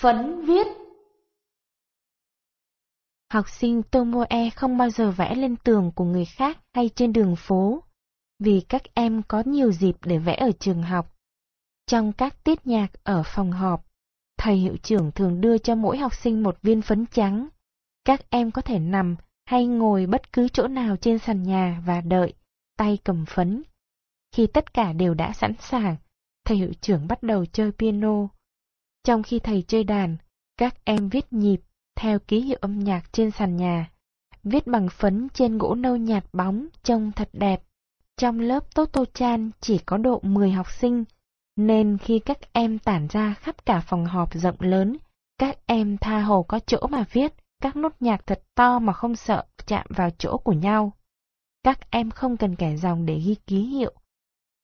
Phấn viết Học sinh Tomoe không bao giờ vẽ lên tường của người khác hay trên đường phố, vì các em có nhiều dịp để vẽ ở trường học. Trong các tiết nhạc ở phòng họp, thầy hiệu trưởng thường đưa cho mỗi học sinh một viên phấn trắng. Các em có thể nằm hay ngồi bất cứ chỗ nào trên sàn nhà và đợi, tay cầm phấn. Khi tất cả đều đã sẵn sàng, thầy hiệu trưởng bắt đầu chơi piano. Trong khi thầy chơi đàn, các em viết nhịp theo ký hiệu âm nhạc trên sàn nhà, viết bằng phấn trên gỗ nâu nhạt bóng trông thật đẹp. Trong lớp Toto Chan chỉ có độ 10 học sinh, nên khi các em tản ra khắp cả phòng họp rộng lớn, các em tha hồ có chỗ mà viết các nốt nhạc thật to mà không sợ chạm vào chỗ của nhau. Các em không cần kẻ dòng để ghi ký hiệu,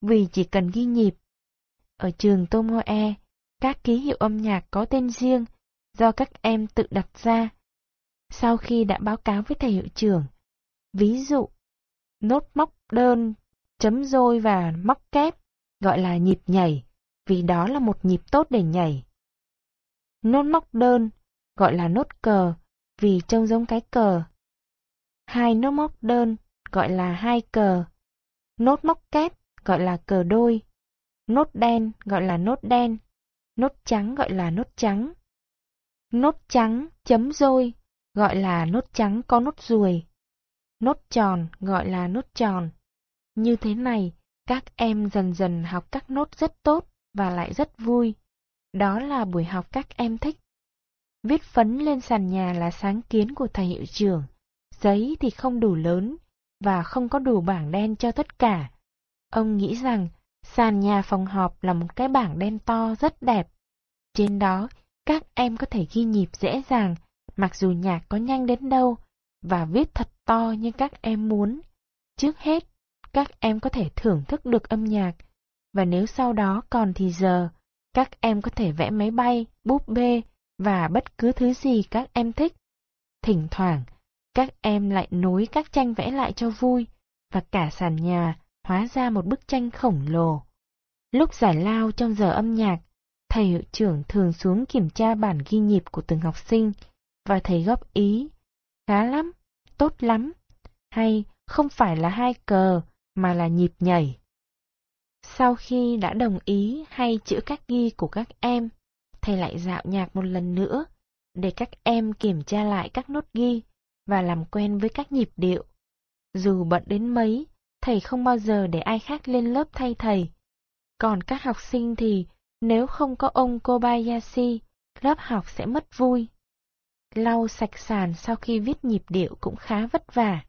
vì chỉ cần ghi nhịp. Ở trường Tomoe, các ký hiệu âm nhạc có tên riêng do các em tự đặt ra. Sau khi đã báo cáo với thầy hiệu trưởng, ví dụ, nốt móc đơn, chấm dôi và móc kép, gọi là nhịp nhảy, vì đó là một nhịp tốt để nhảy. Nốt móc đơn, gọi là nốt cờ, vì trông giống cái cờ. Hai nốt móc đơn, gọi là hai cờ. Nốt móc kép, gọi là cờ đôi. Nốt đen, gọi là nốt đen. Nốt trắng, gọi là nốt trắng. Nốt trắng chấm rôi, gọi là nốt trắng có nốt ruồi. Nốt tròn gọi là nốt tròn. Như thế này, các em dần dần học các nốt rất tốt và lại rất vui. Đó là buổi học các em thích. Viết phấn lên sàn nhà là sáng kiến của thầy hiệu trưởng. Giấy thì không đủ lớn và không có đủ bảng đen cho tất cả. Ông nghĩ rằng sàn nhà phòng họp là một cái bảng đen to rất đẹp. Trên đó các em có thể ghi nhịp dễ dàng, mặc dù nhạc có nhanh đến đâu, và viết thật to như các em muốn. Trước hết, các em có thể thưởng thức được âm nhạc, và nếu sau đó còn thì giờ, các em có thể vẽ máy bay, búp bê và bất cứ thứ gì các em thích. Thỉnh thoảng, các em lại nối các tranh vẽ lại cho vui, và cả sàn nhà hóa ra một bức tranh khổng lồ. Lúc giải lao trong giờ âm nhạc, thầy hiệu trưởng thường xuống kiểm tra bản ghi nhịp của từng học sinh và thầy góp ý. Khá lắm, tốt lắm, hay không phải là hai cờ mà là nhịp nhảy. Sau khi đã đồng ý hay chữa các ghi của các em, thầy lại dạo nhạc một lần nữa để các em kiểm tra lại các nốt ghi và làm quen với các nhịp điệu. Dù bận đến mấy, thầy không bao giờ để ai khác lên lớp thay thầy. Còn các học sinh thì nếu không có ông Kobayashi, lớp học sẽ mất vui. Lau sạch sàn sau khi viết nhịp điệu cũng khá vất vả.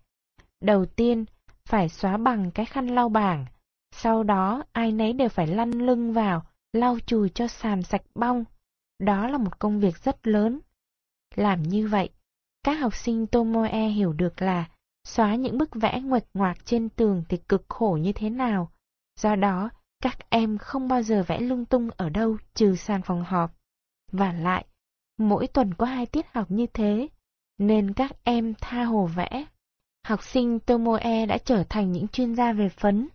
Đầu tiên, phải xóa bằng cái khăn lau bảng. Sau đó, ai nấy đều phải lăn lưng vào, lau chùi cho sàn sạch bong. Đó là một công việc rất lớn. Làm như vậy, các học sinh Tomoe hiểu được là xóa những bức vẽ nguệch ngoạc trên tường thì cực khổ như thế nào. Do đó, các em không bao giờ vẽ lung tung ở đâu trừ sàn phòng họp. Và lại, mỗi tuần có hai tiết học như thế, nên các em tha hồ vẽ. Học sinh Tomoe đã trở thành những chuyên gia về phấn.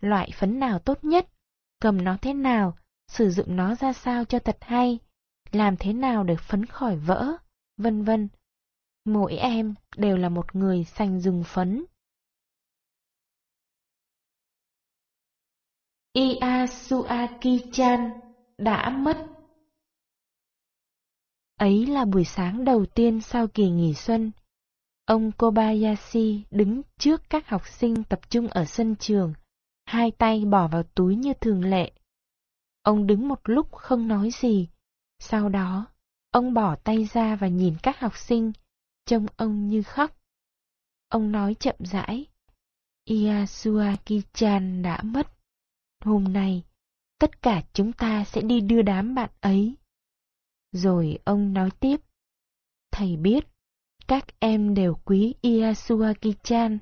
Loại phấn nào tốt nhất, cầm nó thế nào, sử dụng nó ra sao cho thật hay, làm thế nào để phấn khỏi vỡ, vân vân. Mỗi em đều là một người sành dùng phấn. Iasuaki-chan đã mất. Ấy là buổi sáng đầu tiên sau kỳ nghỉ xuân. Ông Kobayashi đứng trước các học sinh tập trung ở sân trường, hai tay bỏ vào túi như thường lệ. Ông đứng một lúc không nói gì, sau đó, ông bỏ tay ra và nhìn các học sinh, trông ông như khóc. Ông nói chậm rãi, Iasuaki-chan đã mất. Hôm nay, tất cả chúng ta sẽ đi đưa đám bạn ấy. Rồi ông nói tiếp, thầy biết, các em đều quý Iyasuaki-chan,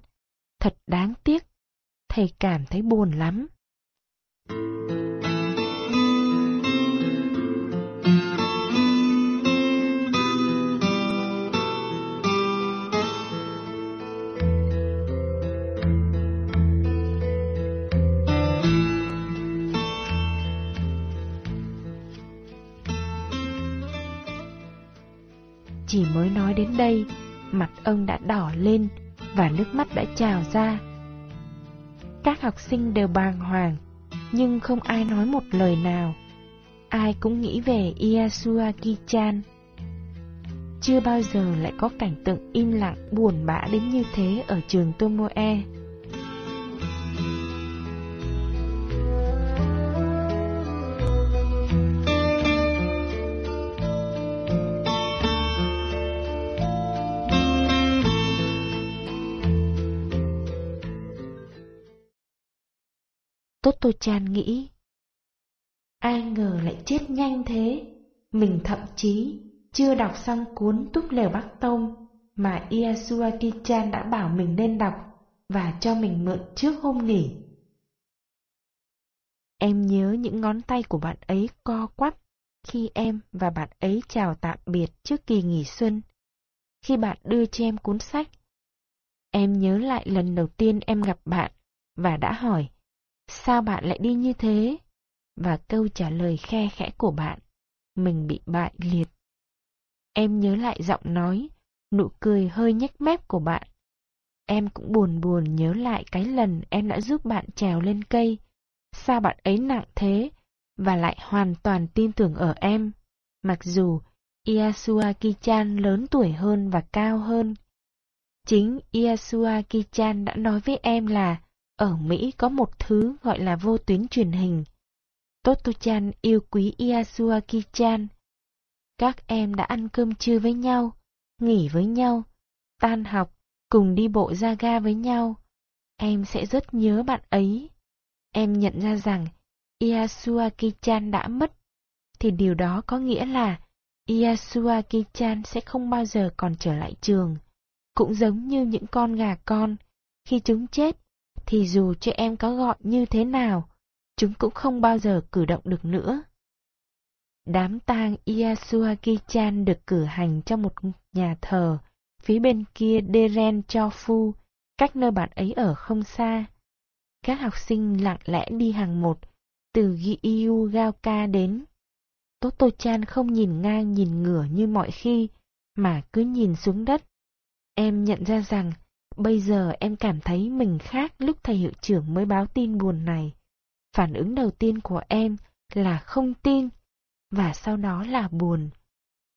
thật đáng tiếc, thầy cảm thấy buồn lắm. Thank you. Chỉ mới nói đến đây, mặt ông đã đỏ lên và nước mắt đã trào ra. Các học sinh đều bàng hoàng, nhưng không ai nói một lời nào. Ai cũng nghĩ về Iyasuaki-chan. Chưa bao giờ lại có cảnh tượng im lặng buồn bã đến như thế ở trường Tomoe. Toto Chan nghĩ. Ai ngờ lại chết nhanh thế, mình thậm chí chưa đọc xong cuốn Túp lều Bắc Tông mà Iyasuaki-chan đã bảo mình nên đọc và cho mình mượn trước hôm nghỉ. Em nhớ những ngón tay của bạn ấy co quắp khi em và bạn ấy chào tạm biệt trước kỳ nghỉ xuân. Khi bạn đưa cho em cuốn sách, em nhớ lại lần đầu tiên em gặp bạn và đã hỏi Sao bạn lại đi như thế? Và câu trả lời khe khẽ của bạn, mình bị bại liệt. Em nhớ lại giọng nói, nụ cười hơi nhếch mép của bạn. Em cũng buồn buồn nhớ lại cái lần em đã giúp bạn trèo lên cây. Sao bạn ấy nặng thế, và lại hoàn toàn tin tưởng ở em. Mặc dù Iyasuaki-chan lớn tuổi hơn và cao hơn. Chính Iyasuaki-chan đã nói với em là ở Mỹ có một thứ gọi là vô tuyến truyền hình. Toto-chan yêu quý Iyasuaki-chan. Các em đã ăn cơm trưa với nhau, nghỉ với nhau, tan học, cùng đi bộ ra ga với nhau. Em sẽ rất nhớ bạn ấy. Em nhận ra rằng Iyasuaki-chan đã mất, thì điều đó có nghĩa là Iyasuaki-chan sẽ không bao giờ còn trở lại trường. Cũng giống như những con gà con, khi chúng chết, thì dù cho em có gọi như thế nào, chúng cũng không bao giờ cử động được nữa. Đám tang Iyasuaki-chan được cử hành trong một nhà thờ, phía bên kia Deren Chofu, cách nơi bạn ấy ở không xa. Các học sinh lặng lẽ đi hàng một, từ Giyu Gaoka đến. Toto-chan không nhìn ngang nhìn ngửa như mọi khi, mà cứ nhìn xuống đất. Em nhận ra rằng Bây giờ em cảm thấy mình khác lúc thầy hiệu trưởng mới báo tin buồn này. Phản ứng đầu tiên của em là không tin, và sau đó là buồn.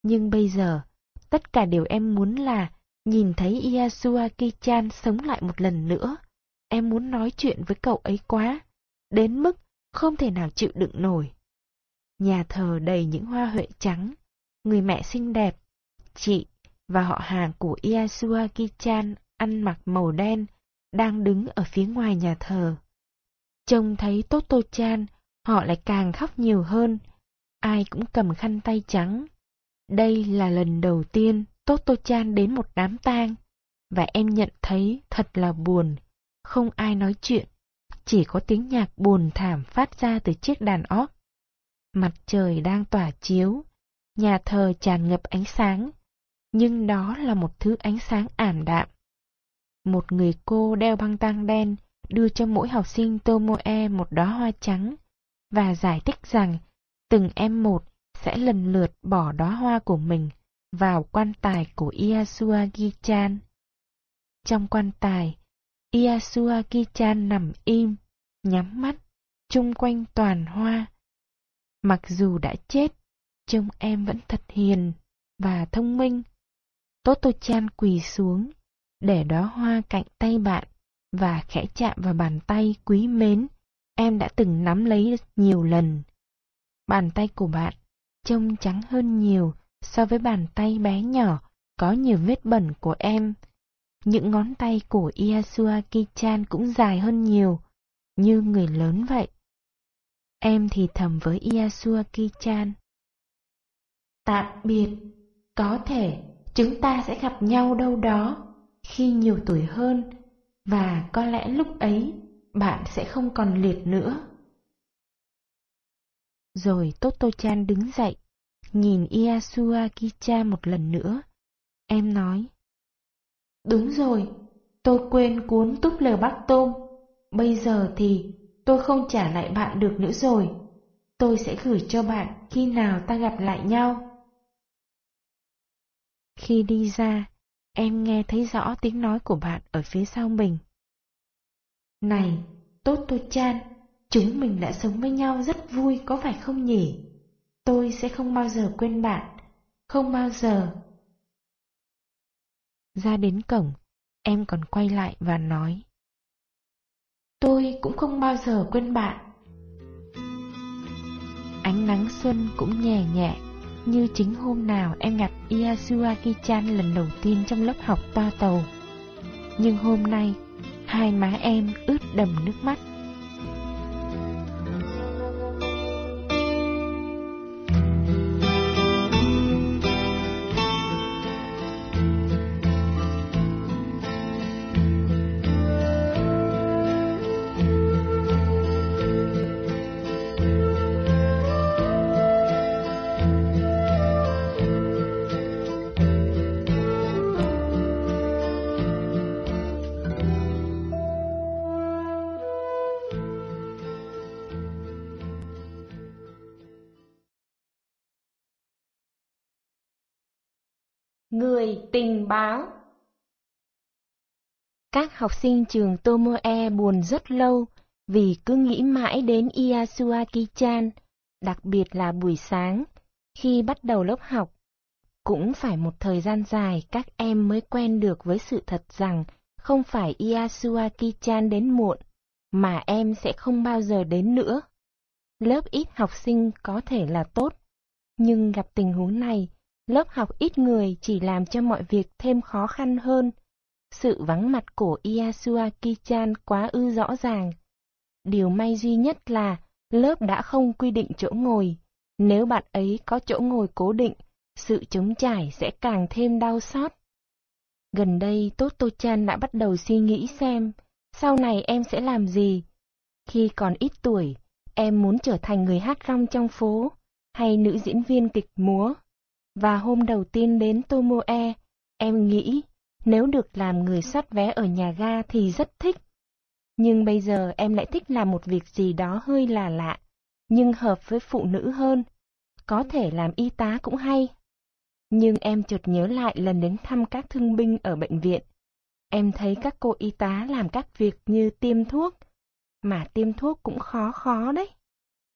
Nhưng bây giờ, tất cả điều em muốn là nhìn thấy Iyasuaki-chan sống lại một lần nữa. Em muốn nói chuyện với cậu ấy quá, đến mức không thể nào chịu đựng nổi. Nhà thờ đầy những hoa huệ trắng, người mẹ xinh đẹp, chị và họ hàng của Iyasuaki-chan ăn mặc màu đen, đang đứng ở phía ngoài nhà thờ. Trông thấy Toto Chan, họ lại càng khóc nhiều hơn. Ai cũng cầm khăn tay trắng. Đây là lần đầu tiên Toto Chan đến một đám tang, và em nhận thấy thật là buồn. Không ai nói chuyện, chỉ có tiếng nhạc buồn thảm phát ra từ chiếc đàn óc. Mặt trời đang tỏa chiếu, nhà thờ tràn ngập ánh sáng, nhưng đó là một thứ ánh sáng ảm đạm một người cô đeo băng tang đen đưa cho mỗi học sinh Tomoe một đóa hoa trắng và giải thích rằng từng em một sẽ lần lượt bỏ đóa hoa của mình vào quan tài của Iyasuagi-chan. Trong quan tài, Iyasuagi-chan nằm im, nhắm mắt, chung quanh toàn hoa. Mặc dù đã chết, trông em vẫn thật hiền và thông minh. Toto-chan quỳ xuống, để đó hoa cạnh tay bạn và khẽ chạm vào bàn tay quý mến em đã từng nắm lấy nhiều lần. Bàn tay của bạn trông trắng hơn nhiều so với bàn tay bé nhỏ có nhiều vết bẩn của em. Những ngón tay của Iyasuaki-chan cũng dài hơn nhiều, như người lớn vậy. Em thì thầm với Iyasuaki-chan. Tạm biệt, có thể chúng ta sẽ gặp nhau đâu đó khi nhiều tuổi hơn và có lẽ lúc ấy bạn sẽ không còn liệt nữa. Rồi Toto-chan đứng dậy, nhìn Iasua Kicha một lần nữa. Em nói, Đúng rồi, tôi quên cuốn túp lều bắc tôm. Bây giờ thì tôi không trả lại bạn được nữa rồi. Tôi sẽ gửi cho bạn khi nào ta gặp lại nhau. Khi đi ra, em nghe thấy rõ tiếng nói của bạn ở phía sau mình. Này, Tốt Tô Chan, chúng mình đã sống với nhau rất vui có phải không nhỉ? Tôi sẽ không bao giờ quên bạn, không bao giờ. Ra đến cổng, em còn quay lại và nói. Tôi cũng không bao giờ quên bạn. Ánh nắng xuân cũng nhẹ nhẹ, như chính hôm nào em gặp Iyasuaki-chan lần đầu tiên trong lớp học toa tàu. Nhưng hôm nay, hai má em ướt đầm nước mắt. Người tình báo Các học sinh trường Tomoe buồn rất lâu vì cứ nghĩ mãi đến Iyasuaki-chan, đặc biệt là buổi sáng, khi bắt đầu lớp học. Cũng phải một thời gian dài các em mới quen được với sự thật rằng không phải Iyasuaki-chan đến muộn, mà em sẽ không bao giờ đến nữa. Lớp ít học sinh có thể là tốt, nhưng gặp tình huống này, Lớp học ít người chỉ làm cho mọi việc thêm khó khăn hơn. Sự vắng mặt của Iyasuaki-chan quá ư rõ ràng. Điều may duy nhất là lớp đã không quy định chỗ ngồi. Nếu bạn ấy có chỗ ngồi cố định, sự chống trải sẽ càng thêm đau xót. Gần đây Toto-chan đã bắt đầu suy nghĩ xem, sau này em sẽ làm gì? Khi còn ít tuổi, em muốn trở thành người hát rong trong phố, hay nữ diễn viên kịch múa. Và hôm đầu tiên đến Tomoe, em nghĩ nếu được làm người soát vé ở nhà ga thì rất thích. Nhưng bây giờ em lại thích làm một việc gì đó hơi là lạ, nhưng hợp với phụ nữ hơn. Có thể làm y tá cũng hay. Nhưng em chợt nhớ lại lần đến thăm các thương binh ở bệnh viện. Em thấy các cô y tá làm các việc như tiêm thuốc, mà tiêm thuốc cũng khó khó đấy.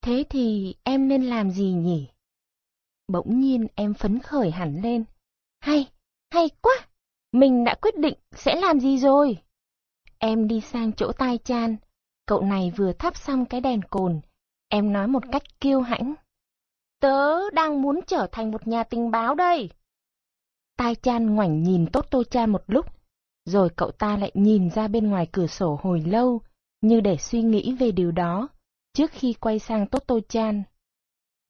Thế thì em nên làm gì nhỉ? Bỗng nhiên em phấn khởi hẳn lên. Hay, hay quá! Mình đã quyết định sẽ làm gì rồi? Em đi sang chỗ tai chan. Cậu này vừa thắp xong cái đèn cồn. Em nói một cách kiêu hãnh. Tớ đang muốn trở thành một nhà tình báo đây. Tai chan ngoảnh nhìn Tốt Tô Chan một lúc, rồi cậu ta lại nhìn ra bên ngoài cửa sổ hồi lâu, như để suy nghĩ về điều đó, trước khi quay sang Tốt Tô Chan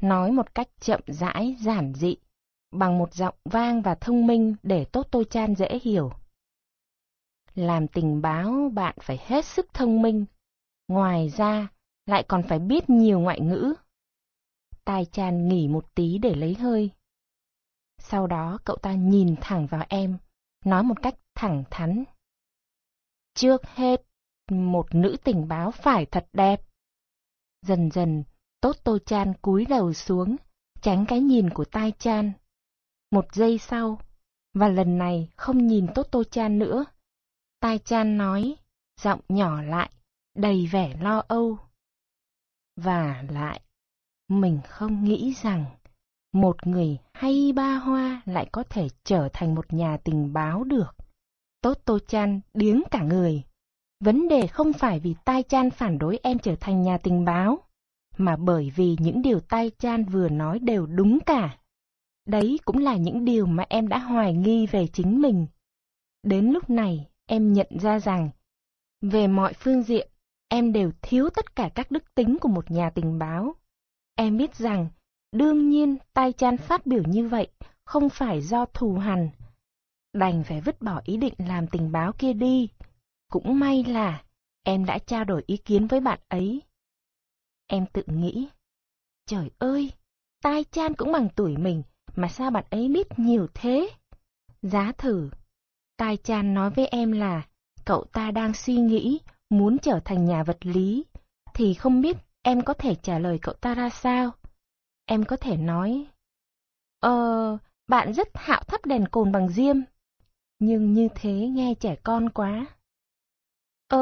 nói một cách chậm rãi, giản dị, bằng một giọng vang và thông minh để tốt tôi chan dễ hiểu. Làm tình báo bạn phải hết sức thông minh, ngoài ra lại còn phải biết nhiều ngoại ngữ. Tai chan nghỉ một tí để lấy hơi. Sau đó cậu ta nhìn thẳng vào em, nói một cách thẳng thắn. Trước hết, một nữ tình báo phải thật đẹp. Dần dần, Tốt Tô Chan cúi đầu xuống, tránh cái nhìn của Tai Chan. Một giây sau, và lần này không nhìn Tốt Tô Chan nữa. Tai Chan nói, giọng nhỏ lại, đầy vẻ lo âu. Và lại, mình không nghĩ rằng một người hay ba hoa lại có thể trở thành một nhà tình báo được. Tốt Tô Chan điếng cả người. Vấn đề không phải vì Tai Chan phản đối em trở thành nhà tình báo mà bởi vì những điều tay chan vừa nói đều đúng cả. Đấy cũng là những điều mà em đã hoài nghi về chính mình. Đến lúc này, em nhận ra rằng, về mọi phương diện, em đều thiếu tất cả các đức tính của một nhà tình báo. Em biết rằng, đương nhiên tay chan phát biểu như vậy không phải do thù hằn. Đành phải vứt bỏ ý định làm tình báo kia đi. Cũng may là em đã trao đổi ý kiến với bạn ấy Em tự nghĩ, trời ơi, tai chan cũng bằng tuổi mình, mà sao bạn ấy biết nhiều thế? Giá thử, tai chan nói với em là cậu ta đang suy nghĩ muốn trở thành nhà vật lý, thì không biết em có thể trả lời cậu ta ra sao? Em có thể nói, Ờ, bạn rất hạo thắp đèn cồn bằng diêm. Nhưng như thế nghe trẻ con quá. Ờ,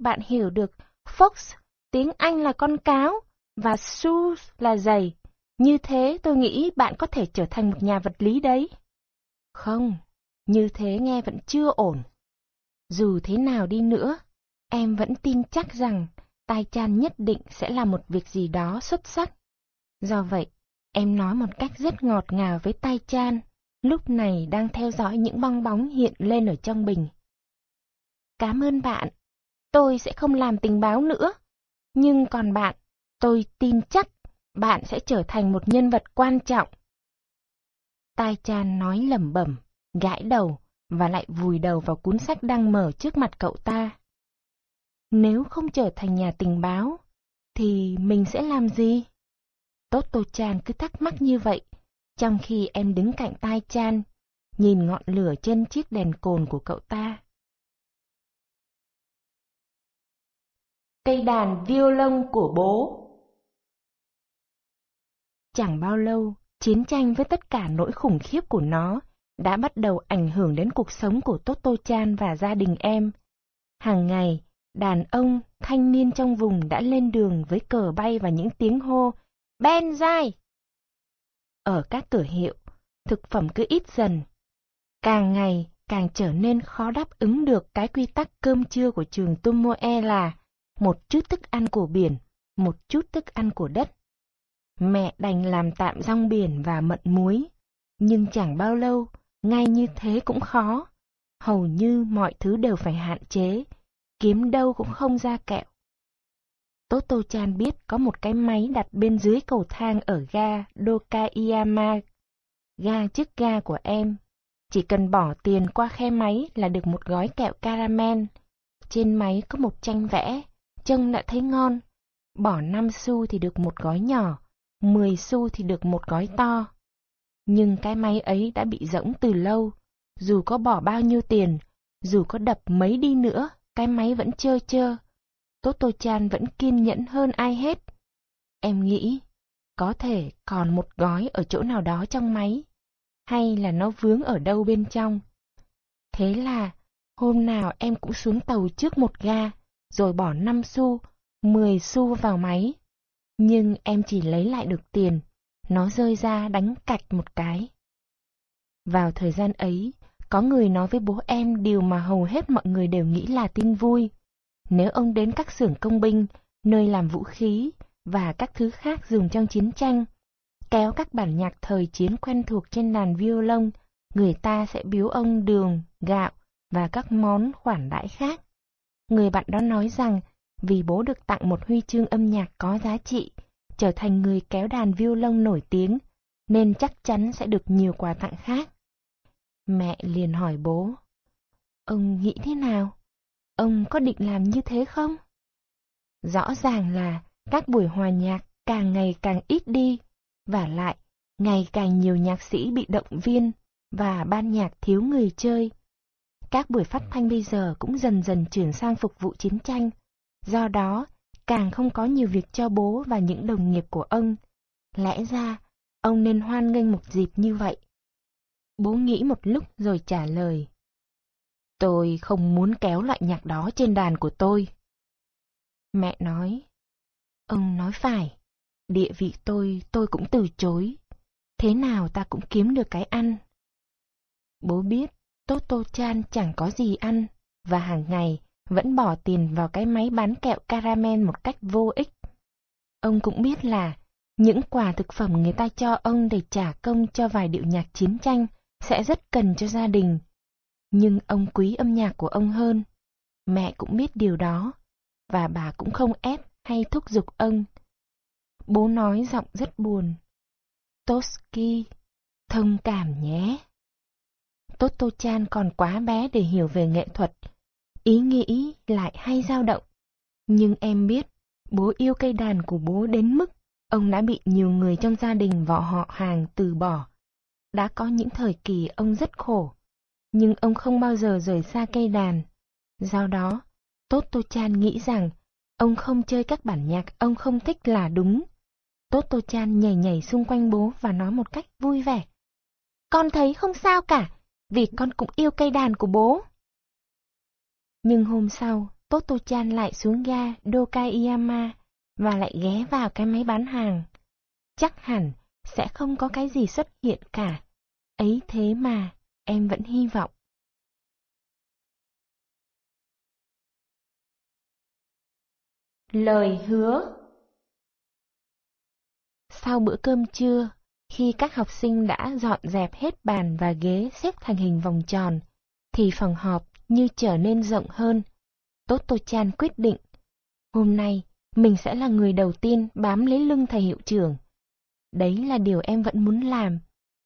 bạn hiểu được, Fox, tiếng Anh là con cáo, và shoes là giày. Như thế tôi nghĩ bạn có thể trở thành một nhà vật lý đấy. Không, như thế nghe vẫn chưa ổn. Dù thế nào đi nữa, em vẫn tin chắc rằng Tai Chan nhất định sẽ là một việc gì đó xuất sắc. Do vậy, em nói một cách rất ngọt ngào với Tai Chan, lúc này đang theo dõi những bong bóng hiện lên ở trong bình. Cảm ơn bạn, tôi sẽ không làm tình báo nữa. Nhưng còn bạn, tôi tin chắc bạn sẽ trở thành một nhân vật quan trọng. Tai Chan nói lẩm bẩm, gãi đầu và lại vùi đầu vào cuốn sách đang mở trước mặt cậu ta. Nếu không trở thành nhà tình báo, thì mình sẽ làm gì? Toto Chan cứ thắc mắc như vậy, trong khi em đứng cạnh tai Chan, nhìn ngọn lửa trên chiếc đèn cồn của cậu ta. Cây đàn violon của bố Chẳng bao lâu, chiến tranh với tất cả nỗi khủng khiếp của nó đã bắt đầu ảnh hưởng đến cuộc sống của Toto Chan và gia đình em. Hàng ngày, đàn ông, thanh niên trong vùng đã lên đường với cờ bay và những tiếng hô, Ben dai! Ở các cửa hiệu, thực phẩm cứ ít dần. Càng ngày, càng trở nên khó đáp ứng được cái quy tắc cơm trưa của trường Tomoe là một chút thức ăn của biển, một chút thức ăn của đất. Mẹ đành làm tạm rong biển và mận muối, nhưng chẳng bao lâu, ngay như thế cũng khó. Hầu như mọi thứ đều phải hạn chế, kiếm đâu cũng không ra kẹo. Toto Chan biết có một cái máy đặt bên dưới cầu thang ở ga Dokaiyama, ga trước ga của em. Chỉ cần bỏ tiền qua khe máy là được một gói kẹo caramel. Trên máy có một tranh vẽ, trông đã thấy ngon. Bỏ 5 xu thì được một gói nhỏ, 10 xu thì được một gói to. Nhưng cái máy ấy đã bị rỗng từ lâu, dù có bỏ bao nhiêu tiền, dù có đập mấy đi nữa, cái máy vẫn chơ chơ. Toto Chan vẫn kiên nhẫn hơn ai hết. Em nghĩ, có thể còn một gói ở chỗ nào đó trong máy, hay là nó vướng ở đâu bên trong. Thế là, hôm nào em cũng xuống tàu trước một ga, rồi bỏ 5 xu, 10 xu vào máy. Nhưng em chỉ lấy lại được tiền, nó rơi ra đánh cạch một cái. Vào thời gian ấy, có người nói với bố em điều mà hầu hết mọi người đều nghĩ là tin vui. Nếu ông đến các xưởng công binh, nơi làm vũ khí và các thứ khác dùng trong chiến tranh, kéo các bản nhạc thời chiến quen thuộc trên đàn violon, người ta sẽ biếu ông đường, gạo và các món khoản đãi khác. Người bạn đó nói rằng vì bố được tặng một huy chương âm nhạc có giá trị, trở thành người kéo đàn violon nổi tiếng, nên chắc chắn sẽ được nhiều quà tặng khác. Mẹ liền hỏi bố, ông nghĩ thế nào? Ông có định làm như thế không? Rõ ràng là các buổi hòa nhạc càng ngày càng ít đi, và lại ngày càng nhiều nhạc sĩ bị động viên và ban nhạc thiếu người chơi. Các buổi phát thanh bây giờ cũng dần dần chuyển sang phục vụ chiến tranh, do đó càng không có nhiều việc cho bố và những đồng nghiệp của ông. Lẽ ra, ông nên hoan nghênh một dịp như vậy. Bố nghĩ một lúc rồi trả lời. Tôi không muốn kéo loại nhạc đó trên đàn của tôi. Mẹ nói. Ông nói phải, địa vị tôi tôi cũng từ chối. Thế nào ta cũng kiếm được cái ăn. Bố biết Toto Chan chẳng có gì ăn, và hàng ngày vẫn bỏ tiền vào cái máy bán kẹo caramel một cách vô ích. Ông cũng biết là những quà thực phẩm người ta cho ông để trả công cho vài điệu nhạc chiến tranh sẽ rất cần cho gia đình. Nhưng ông quý âm nhạc của ông hơn. Mẹ cũng biết điều đó, và bà cũng không ép hay thúc giục ông. Bố nói giọng rất buồn. Toski, thông cảm nhé. Toto Chan còn quá bé để hiểu về nghệ thuật. Ý nghĩ lại hay dao động. Nhưng em biết, bố yêu cây đàn của bố đến mức ông đã bị nhiều người trong gia đình vợ họ hàng từ bỏ. Đã có những thời kỳ ông rất khổ, nhưng ông không bao giờ rời xa cây đàn. Do đó, Toto Chan nghĩ rằng ông không chơi các bản nhạc ông không thích là đúng. Toto Chan nhảy nhảy xung quanh bố và nói một cách vui vẻ. con thấy không sao cả, vì con cũng yêu cây đàn của bố. Nhưng hôm sau, Toto-chan lại xuống ga Dokayama và lại ghé vào cái máy bán hàng. Chắc hẳn sẽ không có cái gì xuất hiện cả. Ấy thế mà, em vẫn hy vọng. Lời hứa Sau bữa cơm trưa, khi các học sinh đã dọn dẹp hết bàn và ghế xếp thành hình vòng tròn, thì phòng họp như trở nên rộng hơn. Tốt Tô Chan quyết định, hôm nay mình sẽ là người đầu tiên bám lấy lưng thầy hiệu trưởng. Đấy là điều em vẫn muốn làm,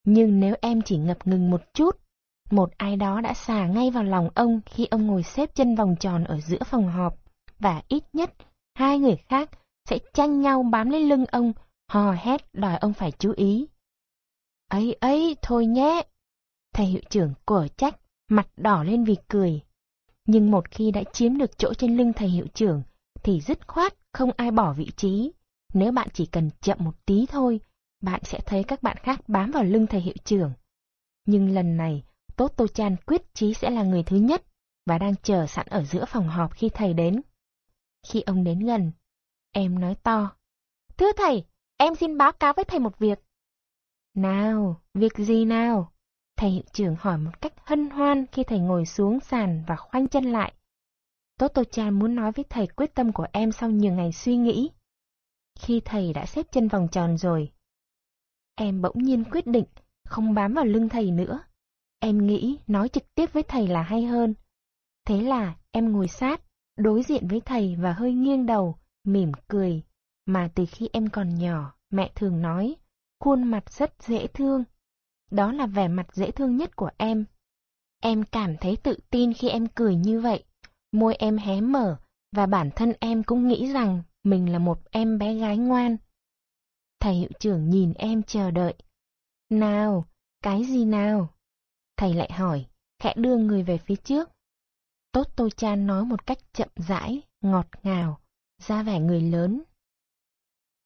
nhưng nếu em chỉ ngập ngừng một chút, một ai đó đã xà ngay vào lòng ông khi ông ngồi xếp chân vòng tròn ở giữa phòng họp, và ít nhất hai người khác sẽ tranh nhau bám lấy lưng ông, hò hét đòi ông phải chú ý. Ấy ấy, thôi nhé. Thầy hiệu trưởng cổ trách, mặt đỏ lên vì cười. Nhưng một khi đã chiếm được chỗ trên lưng thầy hiệu trưởng, thì dứt khoát không ai bỏ vị trí. Nếu bạn chỉ cần chậm một tí thôi, bạn sẽ thấy các bạn khác bám vào lưng thầy hiệu trưởng. Nhưng lần này, tốt tô Chan quyết chí sẽ là người thứ nhất và đang chờ sẵn ở giữa phòng họp khi thầy đến. Khi ông đến gần, em nói to. Thưa thầy, em xin báo cáo với thầy một việc. Nào, việc gì nào? Thầy hiệu trưởng hỏi một cách hân hoan khi thầy ngồi xuống sàn và khoanh chân lại. Toto Chan muốn nói với thầy quyết tâm của em sau nhiều ngày suy nghĩ. Khi thầy đã xếp chân vòng tròn rồi, em bỗng nhiên quyết định không bám vào lưng thầy nữa. Em nghĩ nói trực tiếp với thầy là hay hơn. Thế là em ngồi sát, đối diện với thầy và hơi nghiêng đầu, mỉm cười, mà từ khi em còn nhỏ, mẹ thường nói, khuôn mặt rất dễ thương. Đó là vẻ mặt dễ thương nhất của em. Em cảm thấy tự tin khi em cười như vậy, môi em hé mở, và bản thân em cũng nghĩ rằng mình là một em bé gái ngoan. Thầy hiệu trưởng nhìn em chờ đợi. Nào, cái gì nào? Thầy lại hỏi, khẽ đưa người về phía trước. Tốt Tô Chan nói một cách chậm rãi, ngọt ngào, ra vẻ người lớn.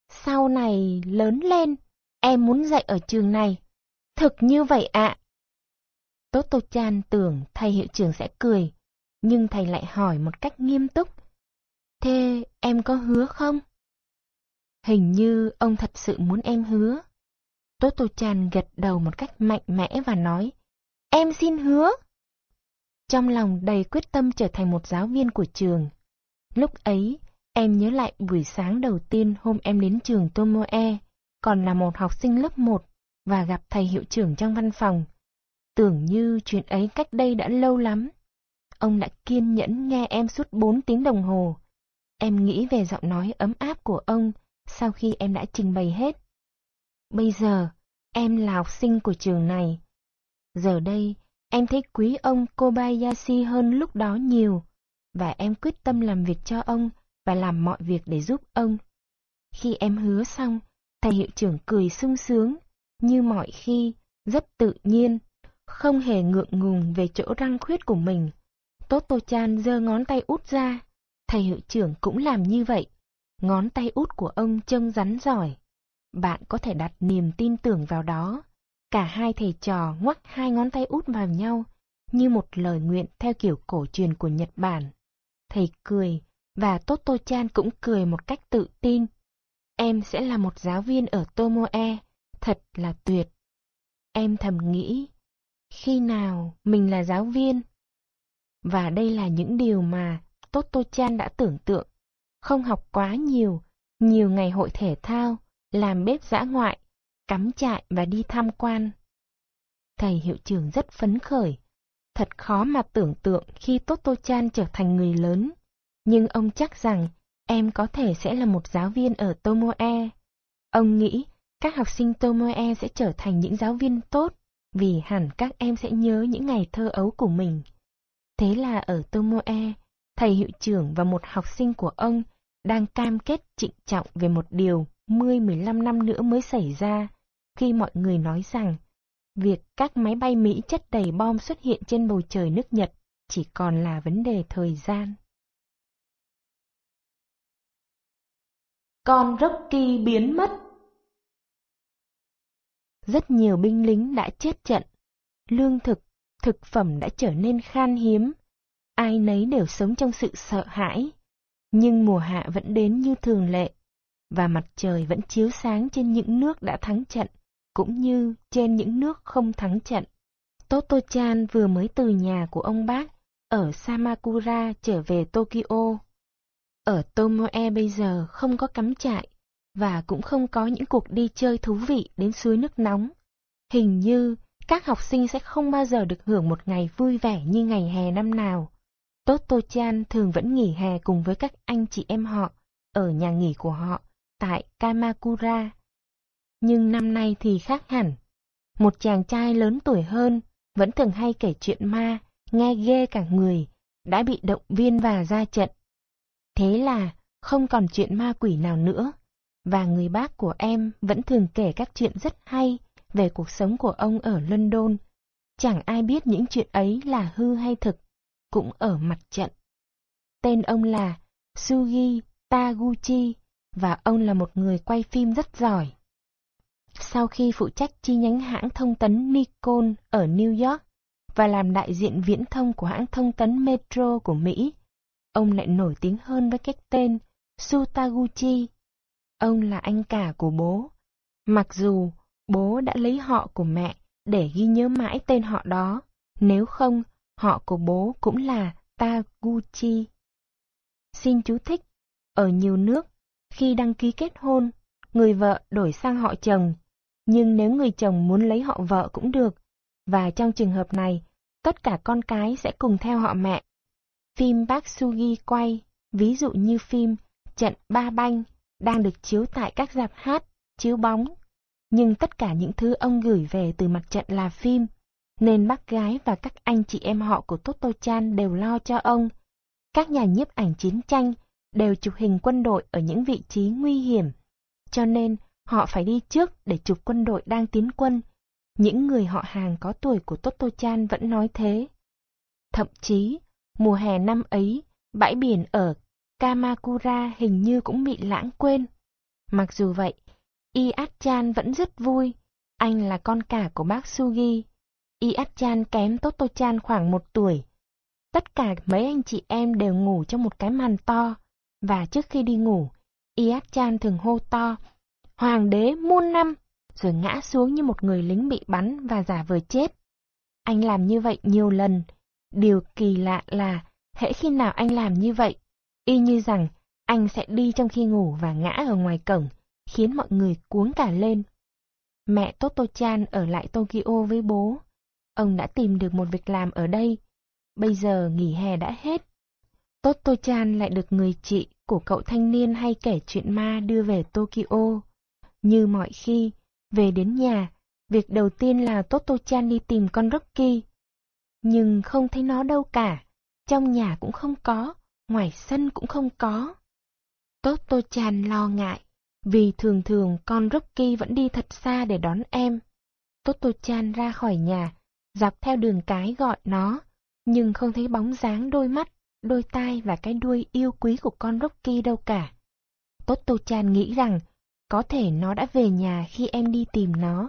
Sau này lớn lên, em muốn dạy ở trường này. Thực như vậy ạ. Tốt Tô Chan tưởng thầy hiệu trưởng sẽ cười, nhưng thầy lại hỏi một cách nghiêm túc. Thế em có hứa không? Hình như ông thật sự muốn em hứa. Tốt Tô Chan gật đầu một cách mạnh mẽ và nói, em xin hứa. Trong lòng đầy quyết tâm trở thành một giáo viên của trường. Lúc ấy, em nhớ lại buổi sáng đầu tiên hôm em đến trường Tomoe, còn là một học sinh lớp 1 và gặp thầy hiệu trưởng trong văn phòng. Tưởng như chuyện ấy cách đây đã lâu lắm. Ông đã kiên nhẫn nghe em suốt 4 tiếng đồng hồ. Em nghĩ về giọng nói ấm áp của ông sau khi em đã trình bày hết. Bây giờ, em là học sinh của trường này. Giờ đây, em thấy quý ông Kobayashi hơn lúc đó nhiều, và em quyết tâm làm việc cho ông và làm mọi việc để giúp ông. Khi em hứa xong, thầy hiệu trưởng cười sung sướng, như mọi khi, rất tự nhiên, không hề ngượng ngùng về chỗ răng khuyết của mình. Toto Chan giơ ngón tay út ra, thầy hiệu trưởng cũng làm như vậy. Ngón tay út của ông trông rắn giỏi. Bạn có thể đặt niềm tin tưởng vào đó. Cả hai thầy trò ngoắc hai ngón tay út vào nhau, như một lời nguyện theo kiểu cổ truyền của Nhật Bản. Thầy cười, và Toto-chan cũng cười một cách tự tin. Em sẽ là một giáo viên ở Tomoe, thật là tuyệt. Em thầm nghĩ, khi nào mình là giáo viên? Và đây là những điều mà Toto-chan đã tưởng tượng. Không học quá nhiều, nhiều ngày hội thể thao, làm bếp dã ngoại, cắm trại và đi tham quan. Thầy hiệu trưởng rất phấn khởi. Thật khó mà tưởng tượng khi Toto-chan trở thành người lớn. Nhưng ông chắc rằng em có thể sẽ là một giáo viên ở Tomoe. Ông nghĩ các học sinh Tomoe sẽ trở thành những giáo viên tốt, vì hẳn các em sẽ nhớ những ngày thơ ấu của mình. Thế là ở Tomoe, thầy hiệu trưởng và một học sinh của ông đang cam kết trịnh trọng về một điều 10-15 năm nữa mới xảy ra, khi mọi người nói rằng việc các máy bay Mỹ chất đầy bom xuất hiện trên bầu trời nước Nhật chỉ còn là vấn đề thời gian. Con Rocky biến mất Rất nhiều binh lính đã chết trận. Lương thực, thực phẩm đã trở nên khan hiếm. Ai nấy đều sống trong sự sợ hãi. Nhưng mùa hạ vẫn đến như thường lệ, và mặt trời vẫn chiếu sáng trên những nước đã thắng trận, cũng như trên những nước không thắng trận. Toto-chan vừa mới từ nhà của ông bác ở Samakura trở về Tokyo. Ở Tomoe bây giờ không có cắm trại, và cũng không có những cuộc đi chơi thú vị đến suối nước nóng. Hình như các học sinh sẽ không bao giờ được hưởng một ngày vui vẻ như ngày hè năm nào. Toto-chan thường vẫn nghỉ hè cùng với các anh chị em họ ở nhà nghỉ của họ tại Kamakura. Nhưng năm nay thì khác hẳn. Một chàng trai lớn tuổi hơn vẫn thường hay kể chuyện ma, nghe ghê cả người, đã bị động viên và ra trận. Thế là không còn chuyện ma quỷ nào nữa, và người bác của em vẫn thường kể các chuyện rất hay về cuộc sống của ông ở London. Chẳng ai biết những chuyện ấy là hư hay thực, cũng ở mặt trận. Tên ông là Sugi Taguchi, và ông là một người quay phim rất giỏi. Sau khi phụ trách chi nhánh hãng thông tấn Nikon ở New York và làm đại diện viễn thông của hãng thông tấn Metro của Mỹ, ông lại nổi tiếng hơn với cái tên Sutaguchi. Ông là anh cả của bố. Mặc dù bố đã lấy họ của mẹ để ghi nhớ mãi tên họ đó, nếu không, họ của bố cũng là Taguchi. Xin chú thích, ở nhiều nước, khi đăng ký kết hôn, người vợ đổi sang họ chồng, nhưng nếu người chồng muốn lấy họ vợ cũng được, và trong trường hợp này, tất cả con cái sẽ cùng theo họ mẹ. Phim bác Sugi quay, ví dụ như phim Trận Ba Banh, đang được chiếu tại các dạp hát, chiếu bóng. Nhưng tất cả những thứ ông gửi về từ mặt trận là phim, nên bác gái và các anh chị em họ của Toto Chan đều lo cho ông. Các nhà nhiếp ảnh chiến tranh đều chụp hình quân đội ở những vị trí nguy hiểm, cho nên họ phải đi trước để chụp quân đội đang tiến quân. Những người họ hàng có tuổi của Toto Chan vẫn nói thế. Thậm chí, mùa hè năm ấy, bãi biển ở Kamakura hình như cũng bị lãng quên. Mặc dù vậy, Iat-chan vẫn rất vui. Anh là con cả của bác Sugi. Iat-chan kém Toto-chan khoảng một tuổi. Tất cả mấy anh chị em đều ngủ trong một cái màn to, và trước khi đi ngủ, Iat-chan thường hô to, Hoàng đế muôn năm, rồi ngã xuống như một người lính bị bắn và giả vờ chết. Anh làm như vậy nhiều lần. Điều kỳ lạ là, hễ khi nào anh làm như vậy, y như rằng anh sẽ đi trong khi ngủ và ngã ở ngoài cổng, khiến mọi người cuống cả lên. Mẹ Toto-chan ở lại Tokyo với bố. Ông đã tìm được một việc làm ở đây. Bây giờ nghỉ hè đã hết. Toto-chan lại được người chị của cậu thanh niên hay kể chuyện ma đưa về Tokyo. Như mọi khi, về đến nhà, việc đầu tiên là Toto-chan đi tìm con Rocky. Nhưng không thấy nó đâu cả, trong nhà cũng không có, ngoài sân cũng không có. Tốt Tô Chan lo ngại, vì thường thường con Rocky vẫn đi thật xa để đón em. Tốt Tô Chan ra khỏi nhà, dọc theo đường cái gọi nó, nhưng không thấy bóng dáng đôi mắt, đôi tai và cái đuôi yêu quý của con Rocky đâu cả. Tốt Tô Chan nghĩ rằng có thể nó đã về nhà khi em đi tìm nó,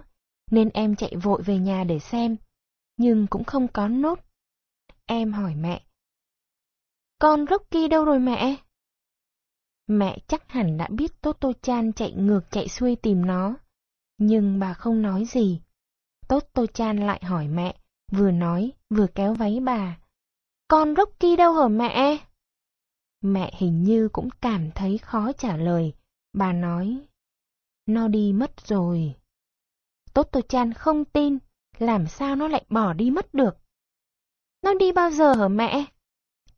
nên em chạy vội về nhà để xem, nhưng cũng không có nốt. Em hỏi mẹ. Con Rocky đâu rồi mẹ? Mẹ chắc hẳn đã biết Toto Chan chạy ngược chạy xuôi tìm nó, nhưng bà không nói gì. Toto Chan lại hỏi mẹ, vừa nói vừa kéo váy bà. Con Rocky đâu hả mẹ? Mẹ hình như cũng cảm thấy khó trả lời. Bà nói, nó đi mất rồi. Toto Chan không tin, làm sao nó lại bỏ đi mất được. Nó đi bao giờ hả mẹ?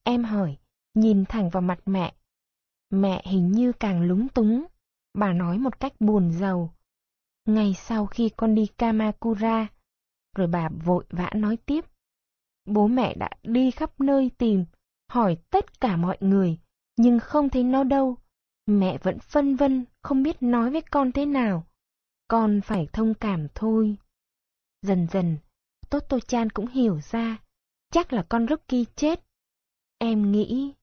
Em hỏi, nhìn thẳng vào mặt mẹ. Mẹ hình như càng lúng túng. Bà nói một cách buồn giàu. Ngày sau khi con đi Kamakura, rồi bà vội vã nói tiếp. Bố mẹ đã đi khắp nơi tìm, hỏi tất cả mọi người, nhưng không thấy nó đâu. Mẹ vẫn phân vân, không biết nói với con thế nào. Con phải thông cảm thôi. Dần dần, Toto Chan cũng hiểu ra, chắc là con Rocky chết. Em nghĩ,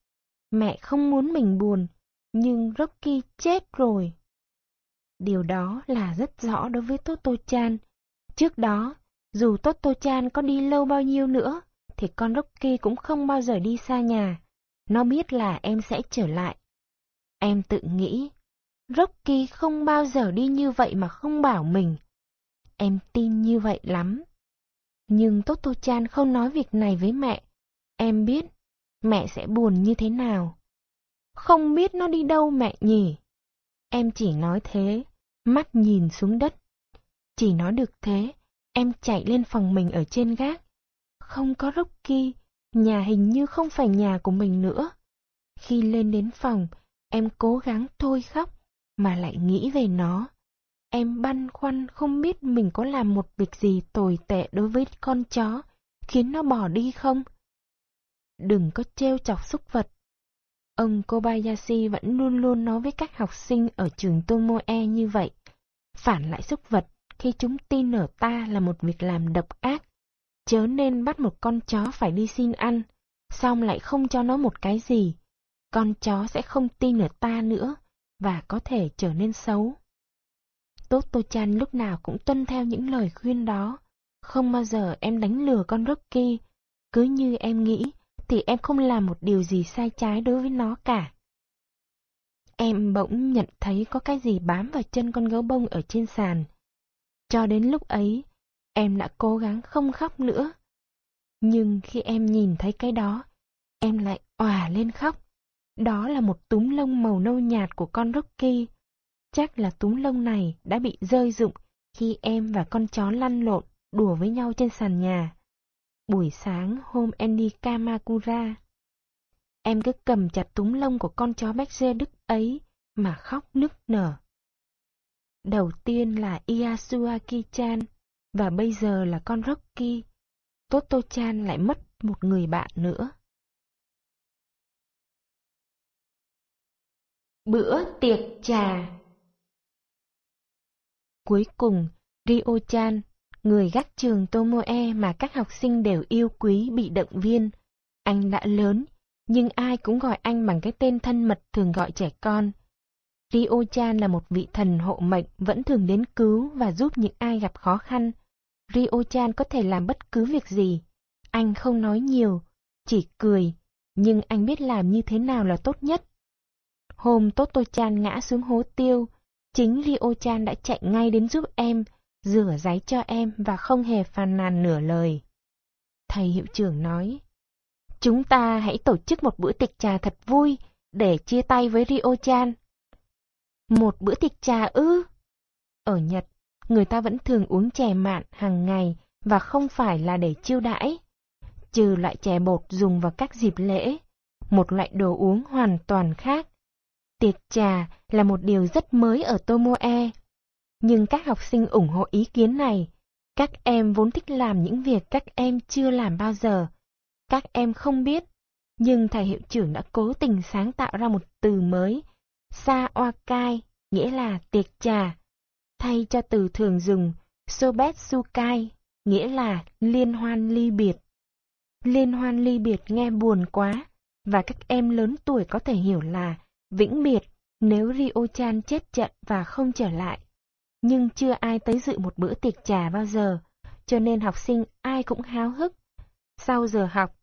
mẹ không muốn mình buồn, nhưng Rocky chết rồi. Điều đó là rất rõ đối với Toto Chan, Trước đó, dù Toto-chan có đi lâu bao nhiêu nữa, thì con Rocky cũng không bao giờ đi xa nhà. Nó biết là em sẽ trở lại. Em tự nghĩ, Rocky không bao giờ đi như vậy mà không bảo mình. Em tin như vậy lắm. Nhưng Toto-chan không nói việc này với mẹ. Em biết, mẹ sẽ buồn như thế nào. Không biết nó đi đâu mẹ nhỉ? Em chỉ nói thế, mắt nhìn xuống đất. Chỉ nói được thế, em chạy lên phòng mình ở trên gác. Không có Rocky, nhà hình như không phải nhà của mình nữa. Khi lên đến phòng, em cố gắng thôi khóc, mà lại nghĩ về nó. Em băn khoăn không biết mình có làm một việc gì tồi tệ đối với con chó, khiến nó bỏ đi không? Đừng có trêu chọc súc vật. Ông Kobayashi vẫn luôn luôn nói với các học sinh ở trường Tomoe như vậy. Phản lại súc vật khi chúng tin ở ta là một việc làm độc ác. Chớ nên bắt một con chó phải đi xin ăn, xong lại không cho nó một cái gì. Con chó sẽ không tin ở ta nữa, và có thể trở nên xấu. Tốt Tô Chan lúc nào cũng tuân theo những lời khuyên đó. Không bao giờ em đánh lừa con Rocky. Cứ như em nghĩ, thì em không làm một điều gì sai trái đối với nó cả. Em bỗng nhận thấy có cái gì bám vào chân con gấu bông ở trên sàn. Cho đến lúc ấy, em đã cố gắng không khóc nữa. Nhưng khi em nhìn thấy cái đó, em lại òa lên khóc. Đó là một túm lông màu nâu nhạt của con Rocky. Chắc là túm lông này đã bị rơi rụng khi em và con chó lăn lộn, đùa với nhau trên sàn nhà. Buổi sáng hôm Andy Kamakura, em cứ cầm chặt túm lông của con chó bách dê đức ấy mà khóc nức nở. Đầu tiên là Iyasuaki-chan, và bây giờ là con Rocky. Toto-chan lại mất một người bạn nữa. Bữa tiệc trà Cuối cùng, Rio-chan, người gác trường Tomoe mà các học sinh đều yêu quý bị động viên. Anh đã lớn, nhưng ai cũng gọi anh bằng cái tên thân mật thường gọi trẻ con. Rio-chan là một vị thần hộ mệnh vẫn thường đến cứu và giúp những ai gặp khó khăn. Rio-chan có thể làm bất cứ việc gì. Anh không nói nhiều, chỉ cười, nhưng anh biết làm như thế nào là tốt nhất. Hôm Toto-chan ngã xuống hố tiêu, chính Rio-chan đã chạy ngay đến giúp em, rửa giấy cho em và không hề phàn nàn nửa lời. Thầy hiệu trưởng nói, chúng ta hãy tổ chức một bữa tiệc trà thật vui để chia tay với Rio-chan. Một bữa tiệc trà ư? Ở Nhật, người ta vẫn thường uống chè mạn hàng ngày và không phải là để chiêu đãi. Trừ loại chè bột dùng vào các dịp lễ, một loại đồ uống hoàn toàn khác. Tiệc trà là một điều rất mới ở Tomoe. Nhưng các học sinh ủng hộ ý kiến này. Các em vốn thích làm những việc các em chưa làm bao giờ. Các em không biết, nhưng thầy hiệu trưởng đã cố tình sáng tạo ra một từ mới Sa Oakai, nghĩa là tiệc trà, thay cho từ thường dùng Sobetsukai, nghĩa là liên hoan ly biệt. Liên hoan ly biệt nghe buồn quá, và các em lớn tuổi có thể hiểu là vĩnh biệt nếu Rio-chan chết trận và không trở lại. Nhưng chưa ai tới dự một bữa tiệc trà bao giờ, cho nên học sinh ai cũng háo hức. Sau giờ học,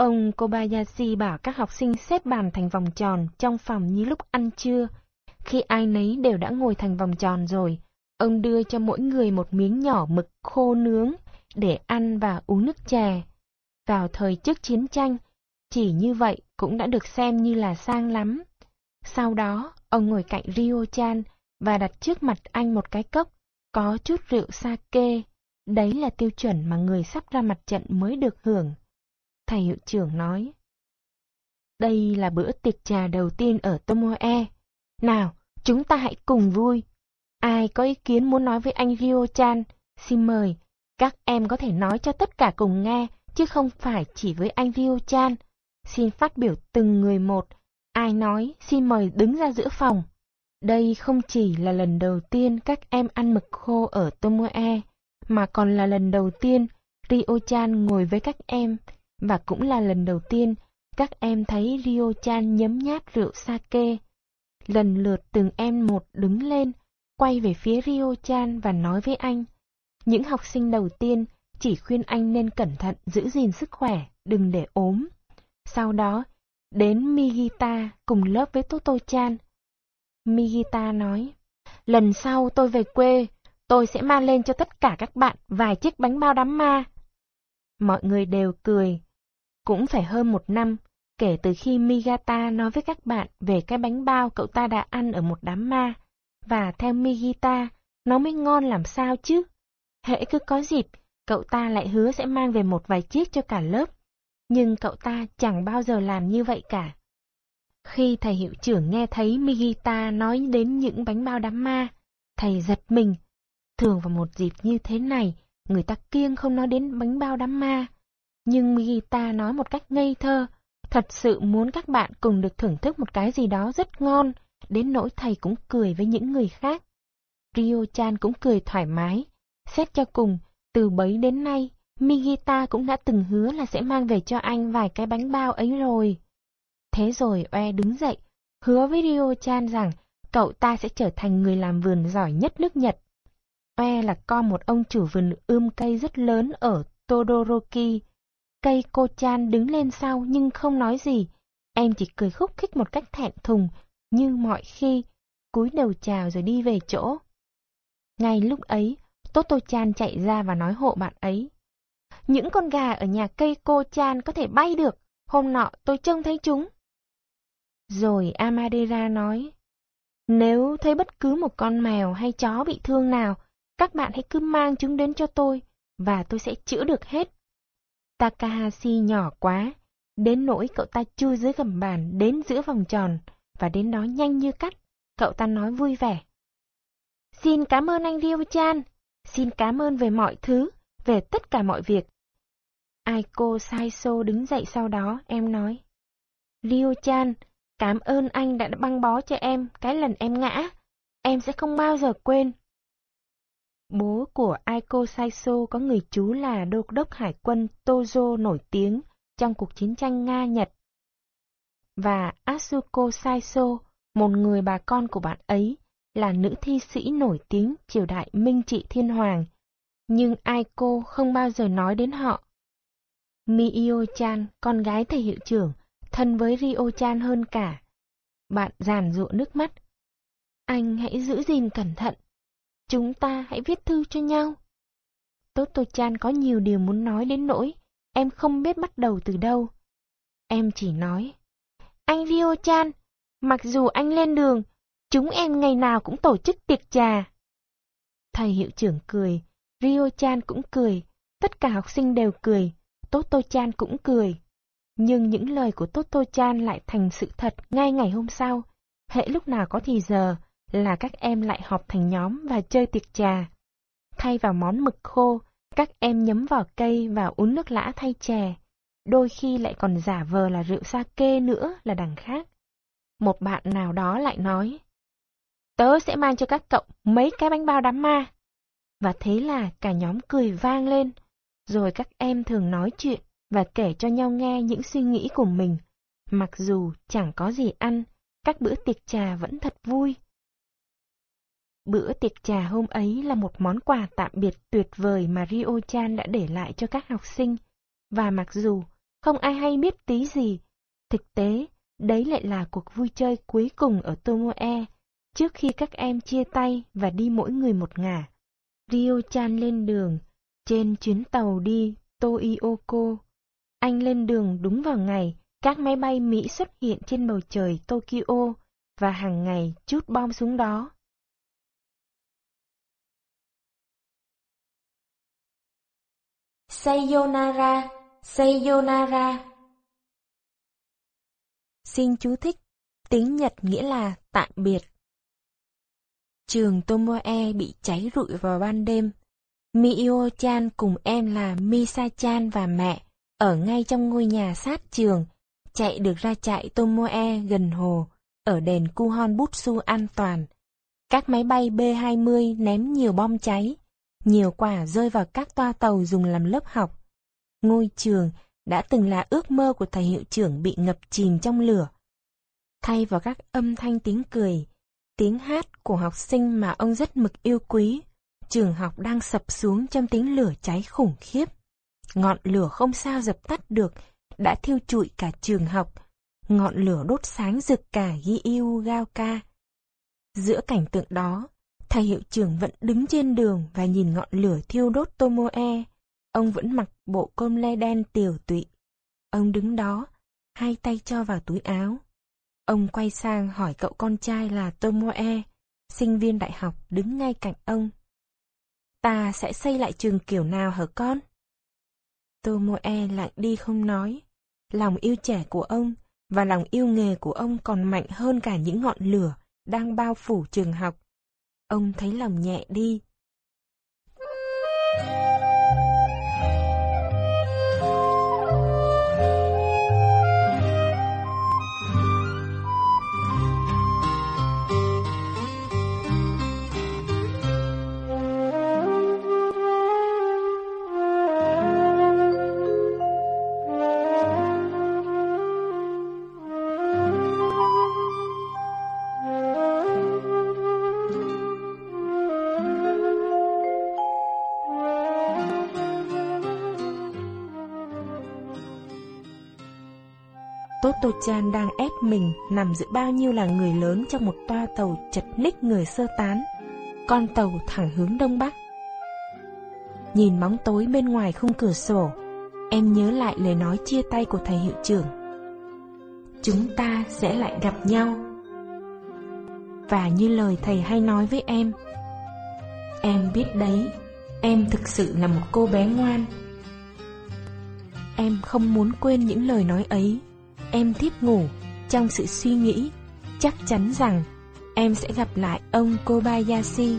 Ông Kobayashi bảo các học sinh xếp bàn thành vòng tròn trong phòng như lúc ăn trưa. Khi ai nấy đều đã ngồi thành vòng tròn rồi, ông đưa cho mỗi người một miếng nhỏ mực khô nướng để ăn và uống nước chè. Vào thời trước chiến tranh, chỉ như vậy cũng đã được xem như là sang lắm. Sau đó, ông ngồi cạnh Rio-chan và đặt trước mặt anh một cái cốc, có chút rượu sake. Đấy là tiêu chuẩn mà người sắp ra mặt trận mới được hưởng thầy hiệu trưởng nói. Đây là bữa tiệc trà đầu tiên ở Tomoe. Nào, chúng ta hãy cùng vui. Ai có ý kiến muốn nói với anh Rio-chan, xin mời. Các em có thể nói cho tất cả cùng nghe, chứ không phải chỉ với anh Rio-chan. Xin phát biểu từng người một. Ai nói, xin mời đứng ra giữa phòng. Đây không chỉ là lần đầu tiên các em ăn mực khô ở Tomoe, mà còn là lần đầu tiên Rio-chan ngồi với các em và cũng là lần đầu tiên các em thấy Rio-chan nhấm nháp rượu sake. Lần lượt từng em một đứng lên, quay về phía Rio-chan và nói với anh, Những học sinh đầu tiên chỉ khuyên anh nên cẩn thận giữ gìn sức khỏe, đừng để ốm. Sau đó, đến Migita cùng lớp với Toto-chan. Migita nói, lần sau tôi về quê, tôi sẽ mang lên cho tất cả các bạn vài chiếc bánh bao đám ma. Mọi người đều cười. Cũng phải hơn một năm kể từ khi Migata nói với các bạn về cái bánh bao cậu ta đã ăn ở một đám ma. Và theo Migita, nó mới ngon làm sao chứ? Hễ cứ có dịp, cậu ta lại hứa sẽ mang về một vài chiếc cho cả lớp. Nhưng cậu ta chẳng bao giờ làm như vậy cả. Khi thầy hiệu trưởng nghe thấy Migita nói đến những bánh bao đám ma, thầy giật mình. Thường vào một dịp như thế này, người ta kiêng không nói đến bánh bao đám ma. Nhưng Migita nói một cách ngây thơ, thật sự muốn các bạn cùng được thưởng thức một cái gì đó rất ngon, đến nỗi thầy cũng cười với những người khác. Rio-chan cũng cười thoải mái. Xét cho cùng, từ bấy đến nay, Migita cũng đã từng hứa là sẽ mang về cho anh vài cái bánh bao ấy rồi. Thế rồi Oe đứng dậy, hứa với Rio-chan rằng cậu ta sẽ trở thành người làm vườn giỏi nhất nước Nhật. Oe là con một ông chủ vườn ươm cây rất lớn ở Todoroki. Cây cô chan đứng lên sau nhưng không nói gì. Em chỉ cười khúc khích một cách thẹn thùng, như mọi khi, cúi đầu chào rồi đi về chỗ. Ngay lúc ấy, Toto Chan chạy ra và nói hộ bạn ấy. Những con gà ở nhà cây cô Chan có thể bay được, hôm nọ tôi trông thấy chúng. Rồi Amadera nói, nếu thấy bất cứ một con mèo hay chó bị thương nào, các bạn hãy cứ mang chúng đến cho tôi, và tôi sẽ chữa được hết. Takahashi nhỏ quá, đến nỗi cậu ta chui dưới gầm bàn đến giữa vòng tròn, và đến đó nhanh như cắt, cậu ta nói vui vẻ. Xin cảm ơn anh Ryo-chan, xin cảm ơn về mọi thứ, về tất cả mọi việc. Aiko xô đứng dậy sau đó, em nói. Rio-chan, cảm ơn anh đã băng bó cho em cái lần em ngã. Em sẽ không bao giờ quên. Bố của Aiko Saiso có người chú là đô đốc hải quân Tojo nổi tiếng trong cuộc chiến tranh Nga-Nhật. Và Asuko Saiso, một người bà con của bạn ấy, là nữ thi sĩ nổi tiếng triều đại Minh Trị Thiên Hoàng. Nhưng Aiko không bao giờ nói đến họ. Miyo-chan, con gái thầy hiệu trưởng, thân với Rio-chan hơn cả. Bạn giàn rụa nước mắt. Anh hãy giữ gìn cẩn thận. Chúng ta hãy viết thư cho nhau. Toto-chan có nhiều điều muốn nói đến nỗi, em không biết bắt đầu từ đâu. Em chỉ nói, anh Rio-chan, mặc dù anh lên đường, chúng em ngày nào cũng tổ chức tiệc trà. Thầy hiệu trưởng cười, Rio-chan cũng cười, tất cả học sinh đều cười, Toto-chan cũng cười. Nhưng những lời của Toto-chan lại thành sự thật ngay ngày hôm sau. Hệ lúc nào có thì giờ, là các em lại họp thành nhóm và chơi tiệc trà. Thay vào món mực khô, các em nhấm vào cây và uống nước lã thay chè. Đôi khi lại còn giả vờ là rượu sake nữa là đằng khác. Một bạn nào đó lại nói, Tớ sẽ mang cho các cậu mấy cái bánh bao đám ma. Và thế là cả nhóm cười vang lên. Rồi các em thường nói chuyện và kể cho nhau nghe những suy nghĩ của mình. Mặc dù chẳng có gì ăn, các bữa tiệc trà vẫn thật vui. Bữa tiệc trà hôm ấy là một món quà tạm biệt tuyệt vời mà Rio-chan đã để lại cho các học sinh. Và mặc dù không ai hay biết tí gì, thực tế, đấy lại là cuộc vui chơi cuối cùng ở Tomoe, trước khi các em chia tay và đi mỗi người một ngả. Rio-chan lên đường, trên chuyến tàu đi Toioko. Anh lên đường đúng vào ngày các máy bay Mỹ xuất hiện trên bầu trời Tokyo và hàng ngày chút bom xuống đó. Sayonara, Sayonara. Xin chú thích, tiếng Nhật nghĩa là tạm biệt. Trường Tomoe bị cháy rụi vào ban đêm. Mio-chan cùng em là Misa-chan và mẹ ở ngay trong ngôi nhà sát trường, chạy được ra trại Tomoe gần hồ, ở đền Kuhon Butsu an toàn. Các máy bay B-20 ném nhiều bom cháy, nhiều quả rơi vào các toa tàu dùng làm lớp học. Ngôi trường đã từng là ước mơ của thầy hiệu trưởng bị ngập chìm trong lửa. Thay vào các âm thanh tiếng cười, tiếng hát của học sinh mà ông rất mực yêu quý, trường học đang sập xuống trong tiếng lửa cháy khủng khiếp. Ngọn lửa không sao dập tắt được, đã thiêu trụi cả trường học. Ngọn lửa đốt sáng rực cả Giyu Gaoka. Giữa cảnh tượng đó, thầy hiệu trưởng vẫn đứng trên đường và nhìn ngọn lửa thiêu đốt Tomoe. Ông vẫn mặc bộ cơm le đen tiều tụy. Ông đứng đó, hai tay cho vào túi áo. Ông quay sang hỏi cậu con trai là Tomoe, sinh viên đại học đứng ngay cạnh ông. Ta sẽ xây lại trường kiểu nào hả con? Tomoe lặng đi không nói. Lòng yêu trẻ của ông và lòng yêu nghề của ông còn mạnh hơn cả những ngọn lửa đang bao phủ trường học. Ông thấy lòng nhẹ đi. Tô Chan đang ép mình nằm giữa bao nhiêu là người lớn trong một toa tàu chật ních người sơ tán. Con tàu thẳng hướng đông bắc. Nhìn bóng tối bên ngoài khung cửa sổ, em nhớ lại lời nói chia tay của thầy hiệu trưởng. Chúng ta sẽ lại gặp nhau. Và như lời thầy hay nói với em, em biết đấy, em thực sự là một cô bé ngoan. Em không muốn quên những lời nói ấy em thiếp ngủ. Trong sự suy nghĩ, chắc chắn rằng em sẽ gặp lại ông Kobayashi.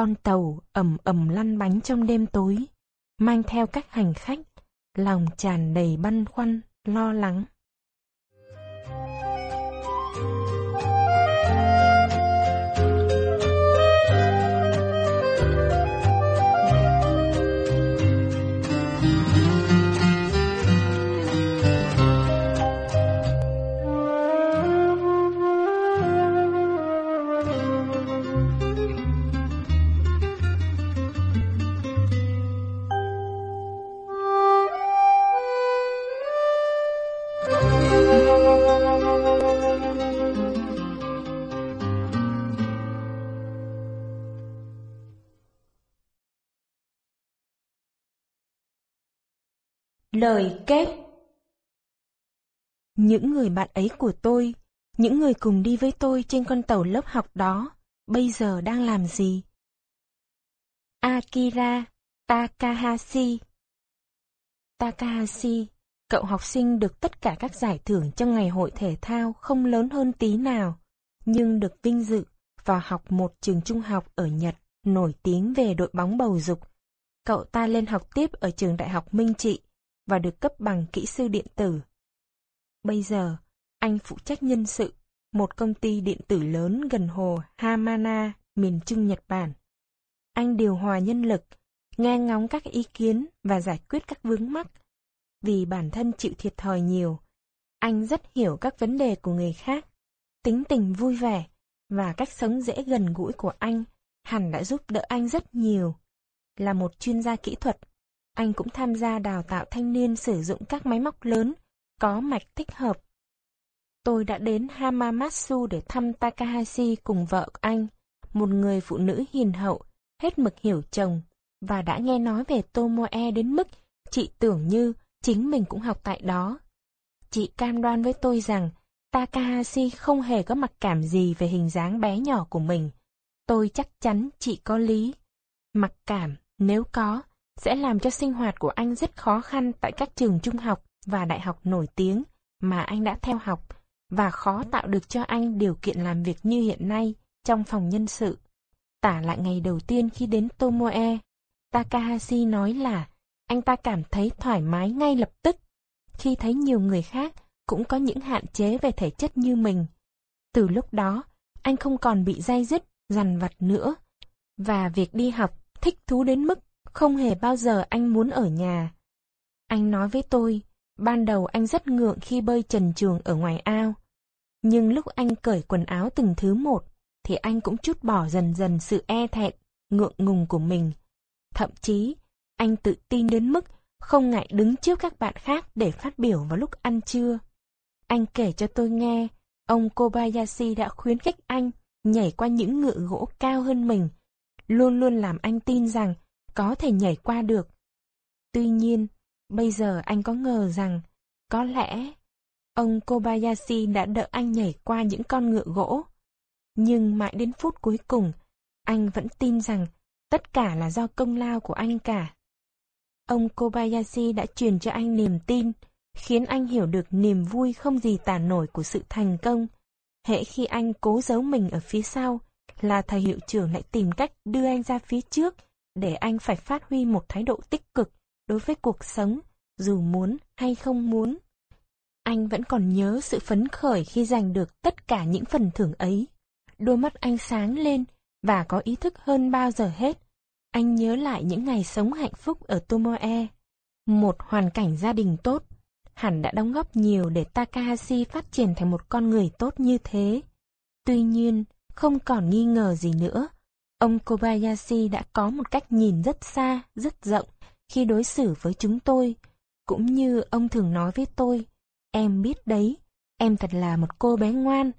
Con tàu ầm ầm lăn bánh trong đêm tối, mang theo các hành khách, lòng tràn đầy băn khoăn, lo lắng. Lời kết Những người bạn ấy của tôi, những người cùng đi với tôi trên con tàu lớp học đó, bây giờ đang làm gì? Akira Takahashi Takahashi, cậu học sinh được tất cả các giải thưởng trong ngày hội thể thao không lớn hơn tí nào, nhưng được vinh dự vào học một trường trung học ở Nhật nổi tiếng về đội bóng bầu dục. Cậu ta lên học tiếp ở trường đại học Minh Trị và được cấp bằng kỹ sư điện tử. Bây giờ, anh phụ trách nhân sự, một công ty điện tử lớn gần hồ Hamana, miền Trung Nhật Bản. Anh điều hòa nhân lực, nghe ngóng các ý kiến và giải quyết các vướng mắc. Vì bản thân chịu thiệt thòi nhiều, anh rất hiểu các vấn đề của người khác. Tính tình vui vẻ và cách sống dễ gần gũi của anh hẳn đã giúp đỡ anh rất nhiều. Là một chuyên gia kỹ thuật, anh cũng tham gia đào tạo thanh niên sử dụng các máy móc lớn, có mạch thích hợp. Tôi đã đến Hamamatsu để thăm Takahashi cùng vợ anh, một người phụ nữ hiền hậu, hết mực hiểu chồng, và đã nghe nói về Tomoe đến mức chị tưởng như chính mình cũng học tại đó. Chị cam đoan với tôi rằng Takahashi không hề có mặc cảm gì về hình dáng bé nhỏ của mình. Tôi chắc chắn chị có lý. Mặc cảm, nếu có, sẽ làm cho sinh hoạt của anh rất khó khăn tại các trường trung học và đại học nổi tiếng mà anh đã theo học và khó tạo được cho anh điều kiện làm việc như hiện nay trong phòng nhân sự. Tả lại ngày đầu tiên khi đến Tomoe, Takahashi nói là anh ta cảm thấy thoải mái ngay lập tức, khi thấy nhiều người khác cũng có những hạn chế về thể chất như mình. Từ lúc đó, anh không còn bị dai dứt, dằn vặt nữa. Và việc đi học thích thú đến mức không hề bao giờ anh muốn ở nhà. Anh nói với tôi, ban đầu anh rất ngượng khi bơi trần trường ở ngoài ao. Nhưng lúc anh cởi quần áo từng thứ một, thì anh cũng chút bỏ dần dần sự e thẹn, ngượng ngùng của mình. Thậm chí, anh tự tin đến mức không ngại đứng trước các bạn khác để phát biểu vào lúc ăn trưa. Anh kể cho tôi nghe, ông Kobayashi đã khuyến khích anh nhảy qua những ngựa gỗ cao hơn mình, luôn luôn làm anh tin rằng có thể nhảy qua được. Tuy nhiên, bây giờ anh có ngờ rằng, có lẽ ông Kobayashi đã đỡ anh nhảy qua những con ngựa gỗ. Nhưng mãi đến phút cuối cùng, anh vẫn tin rằng tất cả là do công lao của anh cả. Ông Kobayashi đã truyền cho anh niềm tin, khiến anh hiểu được niềm vui không gì tả nổi của sự thành công. Hệ khi anh cố giấu mình ở phía sau, là thầy hiệu trưởng lại tìm cách đưa anh ra phía trước, để anh phải phát huy một thái độ tích cực đối với cuộc sống, dù muốn hay không muốn. Anh vẫn còn nhớ sự phấn khởi khi giành được tất cả những phần thưởng ấy. Đôi mắt anh sáng lên và có ý thức hơn bao giờ hết. Anh nhớ lại những ngày sống hạnh phúc ở Tomoe. Một hoàn cảnh gia đình tốt, hẳn đã đóng góp nhiều để Takahashi phát triển thành một con người tốt như thế. Tuy nhiên, không còn nghi ngờ gì nữa, ông Kobayashi đã có một cách nhìn rất xa, rất rộng khi đối xử với chúng tôi, cũng như ông thường nói với tôi, em biết đấy, em thật là một cô bé ngoan.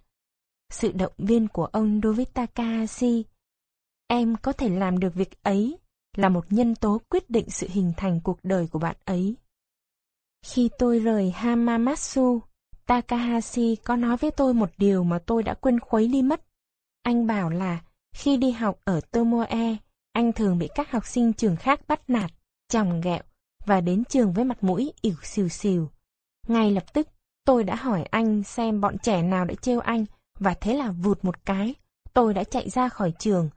Sự động viên của ông đối với Takahashi, em có thể làm được việc ấy, là một nhân tố quyết định sự hình thành cuộc đời của bạn ấy. Khi tôi rời Hamamatsu, Takahashi có nói với tôi một điều mà tôi đã quên khuấy đi mất. Anh bảo là khi đi học ở Tomoe, anh thường bị các học sinh trường khác bắt nạt, chòng ghẹo và đến trường với mặt mũi ỉu xìu xìu. Ngay lập tức, tôi đã hỏi anh xem bọn trẻ nào đã trêu anh và thế là vụt một cái, tôi đã chạy ra khỏi trường.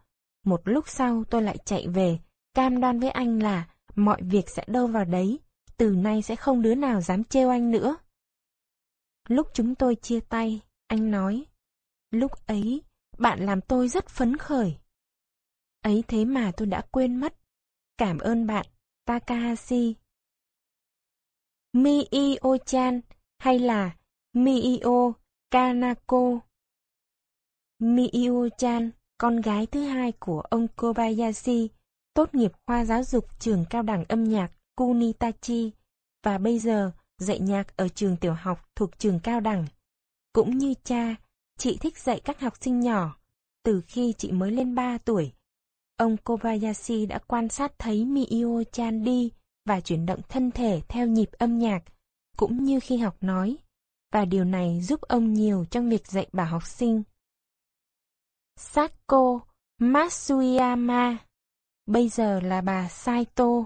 Một lúc sau tôi lại chạy về, cam đoan với anh là mọi việc sẽ đâu vào đấy, từ nay sẽ không đứa nào dám trêu anh nữa. Lúc chúng tôi chia tay, anh nói, lúc ấy bạn làm tôi rất phấn khởi. Ấy thế mà tôi đã quên mất. Cảm ơn bạn, Takahashi. Miio-chan hay là Miio Kanako. Miio-chan, con gái thứ hai của ông Kobayashi, tốt nghiệp khoa giáo dục trường cao đẳng âm nhạc Kunitachi và bây giờ dạy nhạc ở trường tiểu học thuộc trường cao đẳng. Cũng như cha, Chị thích dạy các học sinh nhỏ. Từ khi chị mới lên 3 tuổi, ông Kobayashi đã quan sát thấy Miyo Chan đi và chuyển động thân thể theo nhịp âm nhạc, cũng như khi học nói, và điều này giúp ông nhiều trong việc dạy bảo học sinh. Sako Matsuyama, bây giờ là bà Saito.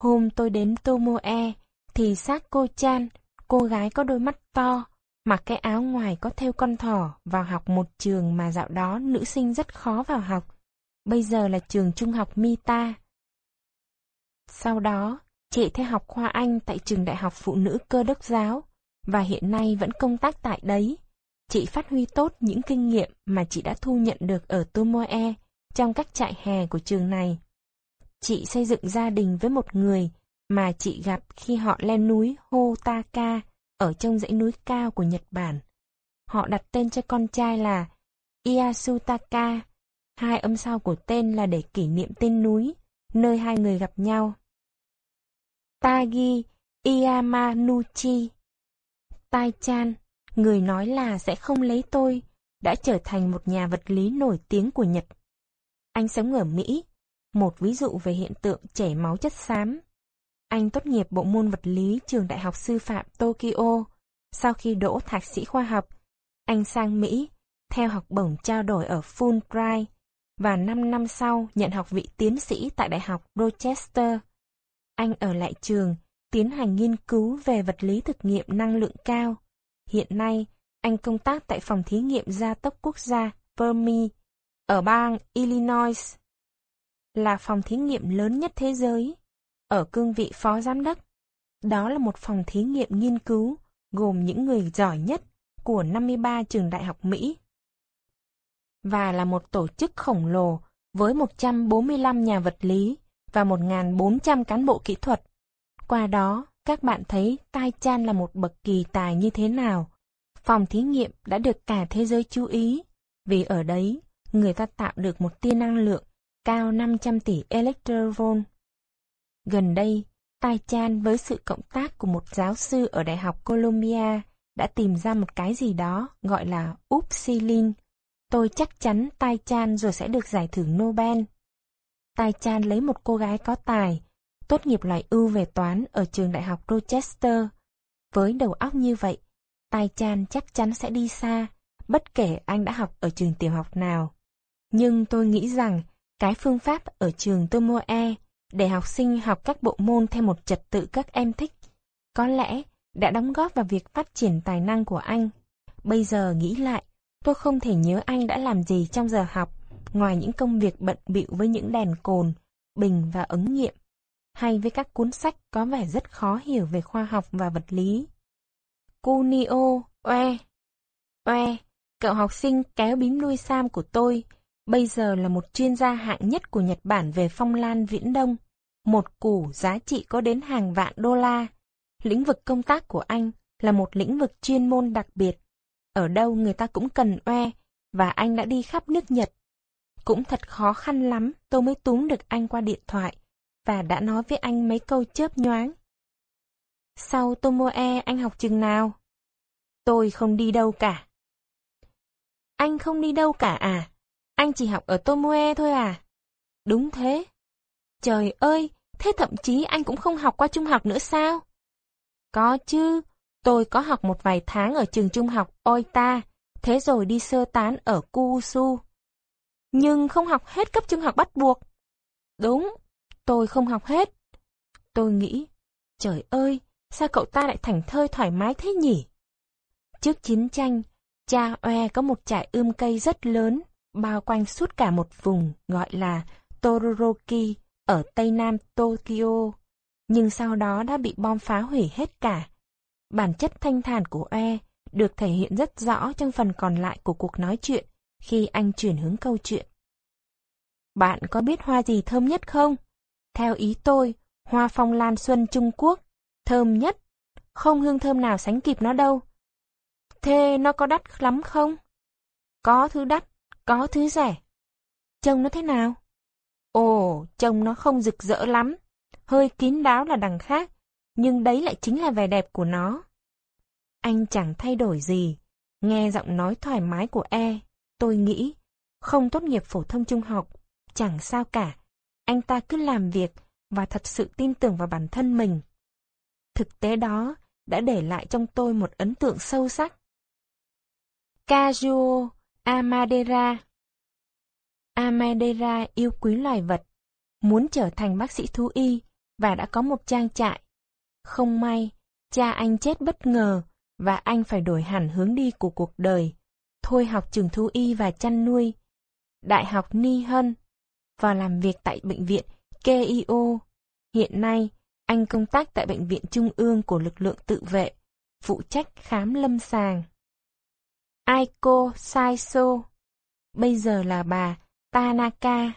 Hôm tôi đến Tomoe, thì Sako-chan, cô gái có đôi mắt to, mặc cái áo ngoài có theo con thỏ vào học một trường mà dạo đó nữ sinh rất khó vào học. Bây giờ là trường trung học Mita. Sau đó, chị theo học khoa Anh tại trường đại học phụ nữ cơ đốc giáo và hiện nay vẫn công tác tại đấy. Chị phát huy tốt những kinh nghiệm mà chị đã thu nhận được ở Tomoe trong các trại hè của trường này. Chị xây dựng gia đình với một người mà chị gặp khi họ lên núi Hotaka ở trong dãy núi cao của Nhật Bản. Họ đặt tên cho con trai là Iasutaka, hai âm sau của tên là để kỷ niệm tên núi, nơi hai người gặp nhau. Tagi Iyamanuchi Tai-chan, người nói là sẽ không lấy tôi, đã trở thành một nhà vật lý nổi tiếng của Nhật. Anh sống ở Mỹ, một ví dụ về hiện tượng chảy máu chất xám. Anh tốt nghiệp bộ môn vật lý trường Đại học Sư phạm Tokyo. Sau khi đỗ thạc sĩ khoa học, anh sang Mỹ, theo học bổng trao đổi ở Fulbright, và 5 năm sau nhận học vị tiến sĩ tại Đại học Rochester. Anh ở lại trường, tiến hành nghiên cứu về vật lý thực nghiệm năng lượng cao. Hiện nay, anh công tác tại phòng thí nghiệm gia tốc quốc gia Fermi. ở bang Illinois. Là phòng thí nghiệm lớn nhất thế giới, ở cương vị phó giám đốc. Đó là một phòng thí nghiệm nghiên cứu, gồm những người giỏi nhất của 53 trường đại học Mỹ. Và là một tổ chức khổng lồ với 145 nhà vật lý và 1.400 cán bộ kỹ thuật. Qua đó, các bạn thấy Tai Chan là một bậc kỳ tài như thế nào. Phòng thí nghiệm đã được cả thế giới chú ý, vì ở đấy người ta tạo được một tia năng lượng cao 500 tỷ electron. Gần đây, Tai Chan với sự cộng tác của một giáo sư ở Đại học Columbia đã tìm ra một cái gì đó gọi là upsilin. Tôi chắc chắn Tai Chan rồi sẽ được giải thưởng Nobel. Tai Chan lấy một cô gái có tài, tốt nghiệp loại ưu về toán ở trường đại học Rochester. Với đầu óc như vậy, Tai Chan chắc chắn sẽ đi xa, bất kể anh đã học ở trường tiểu học nào. Nhưng tôi nghĩ rằng cái phương pháp ở trường Tomoe để học sinh học các bộ môn theo một trật tự các em thích, có lẽ đã đóng góp vào việc phát triển tài năng của anh. Bây giờ nghĩ lại, tôi không thể nhớ anh đã làm gì trong giờ học, ngoài những công việc bận bịu với những đèn cồn, bình và ứng nghiệm, hay với các cuốn sách có vẻ rất khó hiểu về khoa học và vật lý. Cunio, oe, oe, cậu học sinh kéo bím đuôi Sam của tôi, bây giờ là một chuyên gia hạng nhất của Nhật Bản về phong lan viễn đông. Một củ giá trị có đến hàng vạn đô la. Lĩnh vực công tác của anh là một lĩnh vực chuyên môn đặc biệt. Ở đâu người ta cũng cần oe, và anh đã đi khắp nước Nhật. Cũng thật khó khăn lắm tôi mới túm được anh qua điện thoại, và đã nói với anh mấy câu chớp nhoáng. Sau Tomoe anh học chừng nào? Tôi không đi đâu cả. Anh không đi đâu cả à? Anh chỉ học ở Tomoe thôi à? Đúng thế. Trời ơi, thế thậm chí anh cũng không học qua trung học nữa sao? Có chứ, tôi có học một vài tháng ở trường trung học Oita, thế rồi đi sơ tán ở Kusu. Nhưng không học hết cấp trung học bắt buộc. Đúng, tôi không học hết. Tôi nghĩ, trời ơi, sao cậu ta lại thành thơi thoải mái thế nhỉ? Trước chiến tranh, cha oe có một trại ươm cây rất lớn, bao quanh suốt cả một vùng gọi là Tororoki ở tây nam Tokyo, nhưng sau đó đã bị bom phá hủy hết cả. Bản chất thanh thản của E được thể hiện rất rõ trong phần còn lại của cuộc nói chuyện khi anh chuyển hướng câu chuyện. Bạn có biết hoa gì thơm nhất không? Theo ý tôi, hoa phong lan xuân Trung Quốc, thơm nhất. Không hương thơm nào sánh kịp nó đâu. Thế nó có đắt lắm không? Có thứ đắt, có thứ rẻ. Trông nó thế nào? Ồ, trông nó không rực rỡ lắm. Hơi kín đáo là đằng khác, nhưng đấy lại chính là vẻ đẹp của nó. Anh chẳng thay đổi gì. Nghe giọng nói thoải mái của E, tôi nghĩ, không tốt nghiệp phổ thông trung học, chẳng sao cả. Anh ta cứ làm việc và thật sự tin tưởng vào bản thân mình. Thực tế đó đã để lại trong tôi một ấn tượng sâu sắc. Kazuo Amadera Amadera yêu quý loài vật, muốn trở thành bác sĩ thú y và đã có một trang trại. Không may, cha anh chết bất ngờ và anh phải đổi hẳn hướng đi của cuộc đời, thôi học trường thú y và chăn nuôi. Đại học Ni Hân và làm việc tại bệnh viện KIO. Hiện nay, anh công tác tại Bệnh viện Trung ương của lực lượng tự vệ, phụ trách khám lâm sàng. Aiko Saiso, bây giờ là bà Tanaka.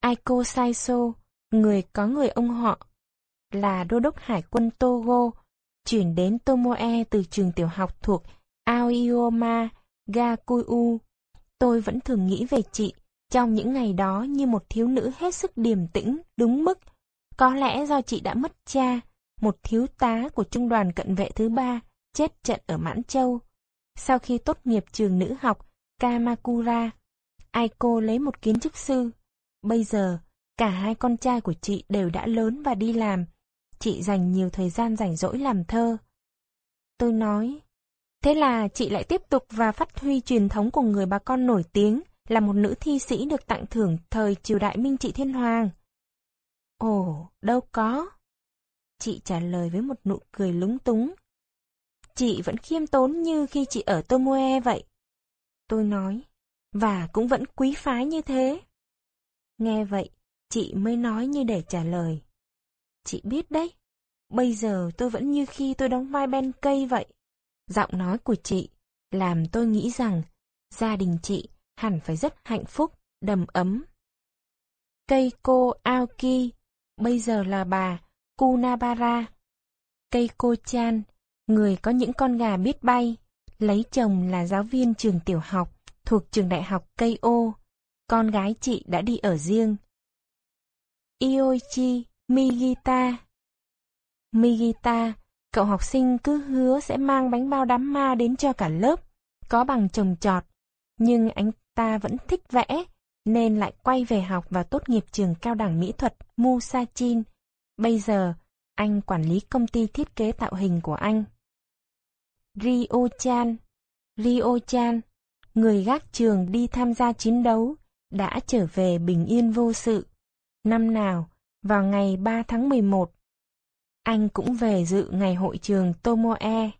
Aiko Saiso, người có người ông họ, là đô đốc hải quân Togo, chuyển đến Tomoe từ trường tiểu học thuộc Aoyama Gakuyu. Tôi vẫn thường nghĩ về chị trong những ngày đó như một thiếu nữ hết sức điềm tĩnh, đúng mức. Có lẽ do chị đã mất cha, một thiếu tá của trung đoàn cận vệ thứ ba, chết trận ở Mãn Châu. Sau khi tốt nghiệp trường nữ học Kamakura, Aiko lấy một kiến trúc sư. Bây giờ, cả hai con trai của chị đều đã lớn và đi làm. Chị dành nhiều thời gian rảnh rỗi làm thơ. Tôi nói, thế là chị lại tiếp tục và phát huy truyền thống của người bà con nổi tiếng là một nữ thi sĩ được tặng thưởng thời triều đại Minh Trị Thiên Hoàng. Ồ, đâu có. Chị trả lời với một nụ cười lúng túng. Chị vẫn khiêm tốn như khi chị ở Tomoe vậy. Tôi nói, và cũng vẫn quý phái như thế. Nghe vậy, chị mới nói như để trả lời. Chị biết đấy, bây giờ tôi vẫn như khi tôi đóng vai Ben cây vậy. Giọng nói của chị làm tôi nghĩ rằng gia đình chị hẳn phải rất hạnh phúc, đầm ấm. Cây cô Aoki, bây giờ là bà Kunabara. Cây cô Chan, người có những con gà biết bay, lấy chồng là giáo viên trường tiểu học thuộc trường đại học Cây Ô. Con gái chị đã đi ở riêng. Ioichi Migita Migita, cậu học sinh cứ hứa sẽ mang bánh bao đám ma đến cho cả lớp, có bằng trồng trọt, nhưng anh ta vẫn thích vẽ, nên lại quay về học và tốt nghiệp trường cao đẳng mỹ thuật Musachin. Bây giờ, anh quản lý công ty thiết kế tạo hình của anh. Rio-chan Rio-chan, người gác trường đi tham gia chiến đấu, đã trở về bình yên vô sự. Năm nào, vào ngày 3 tháng 11, anh cũng về dự ngày hội trường Tomoe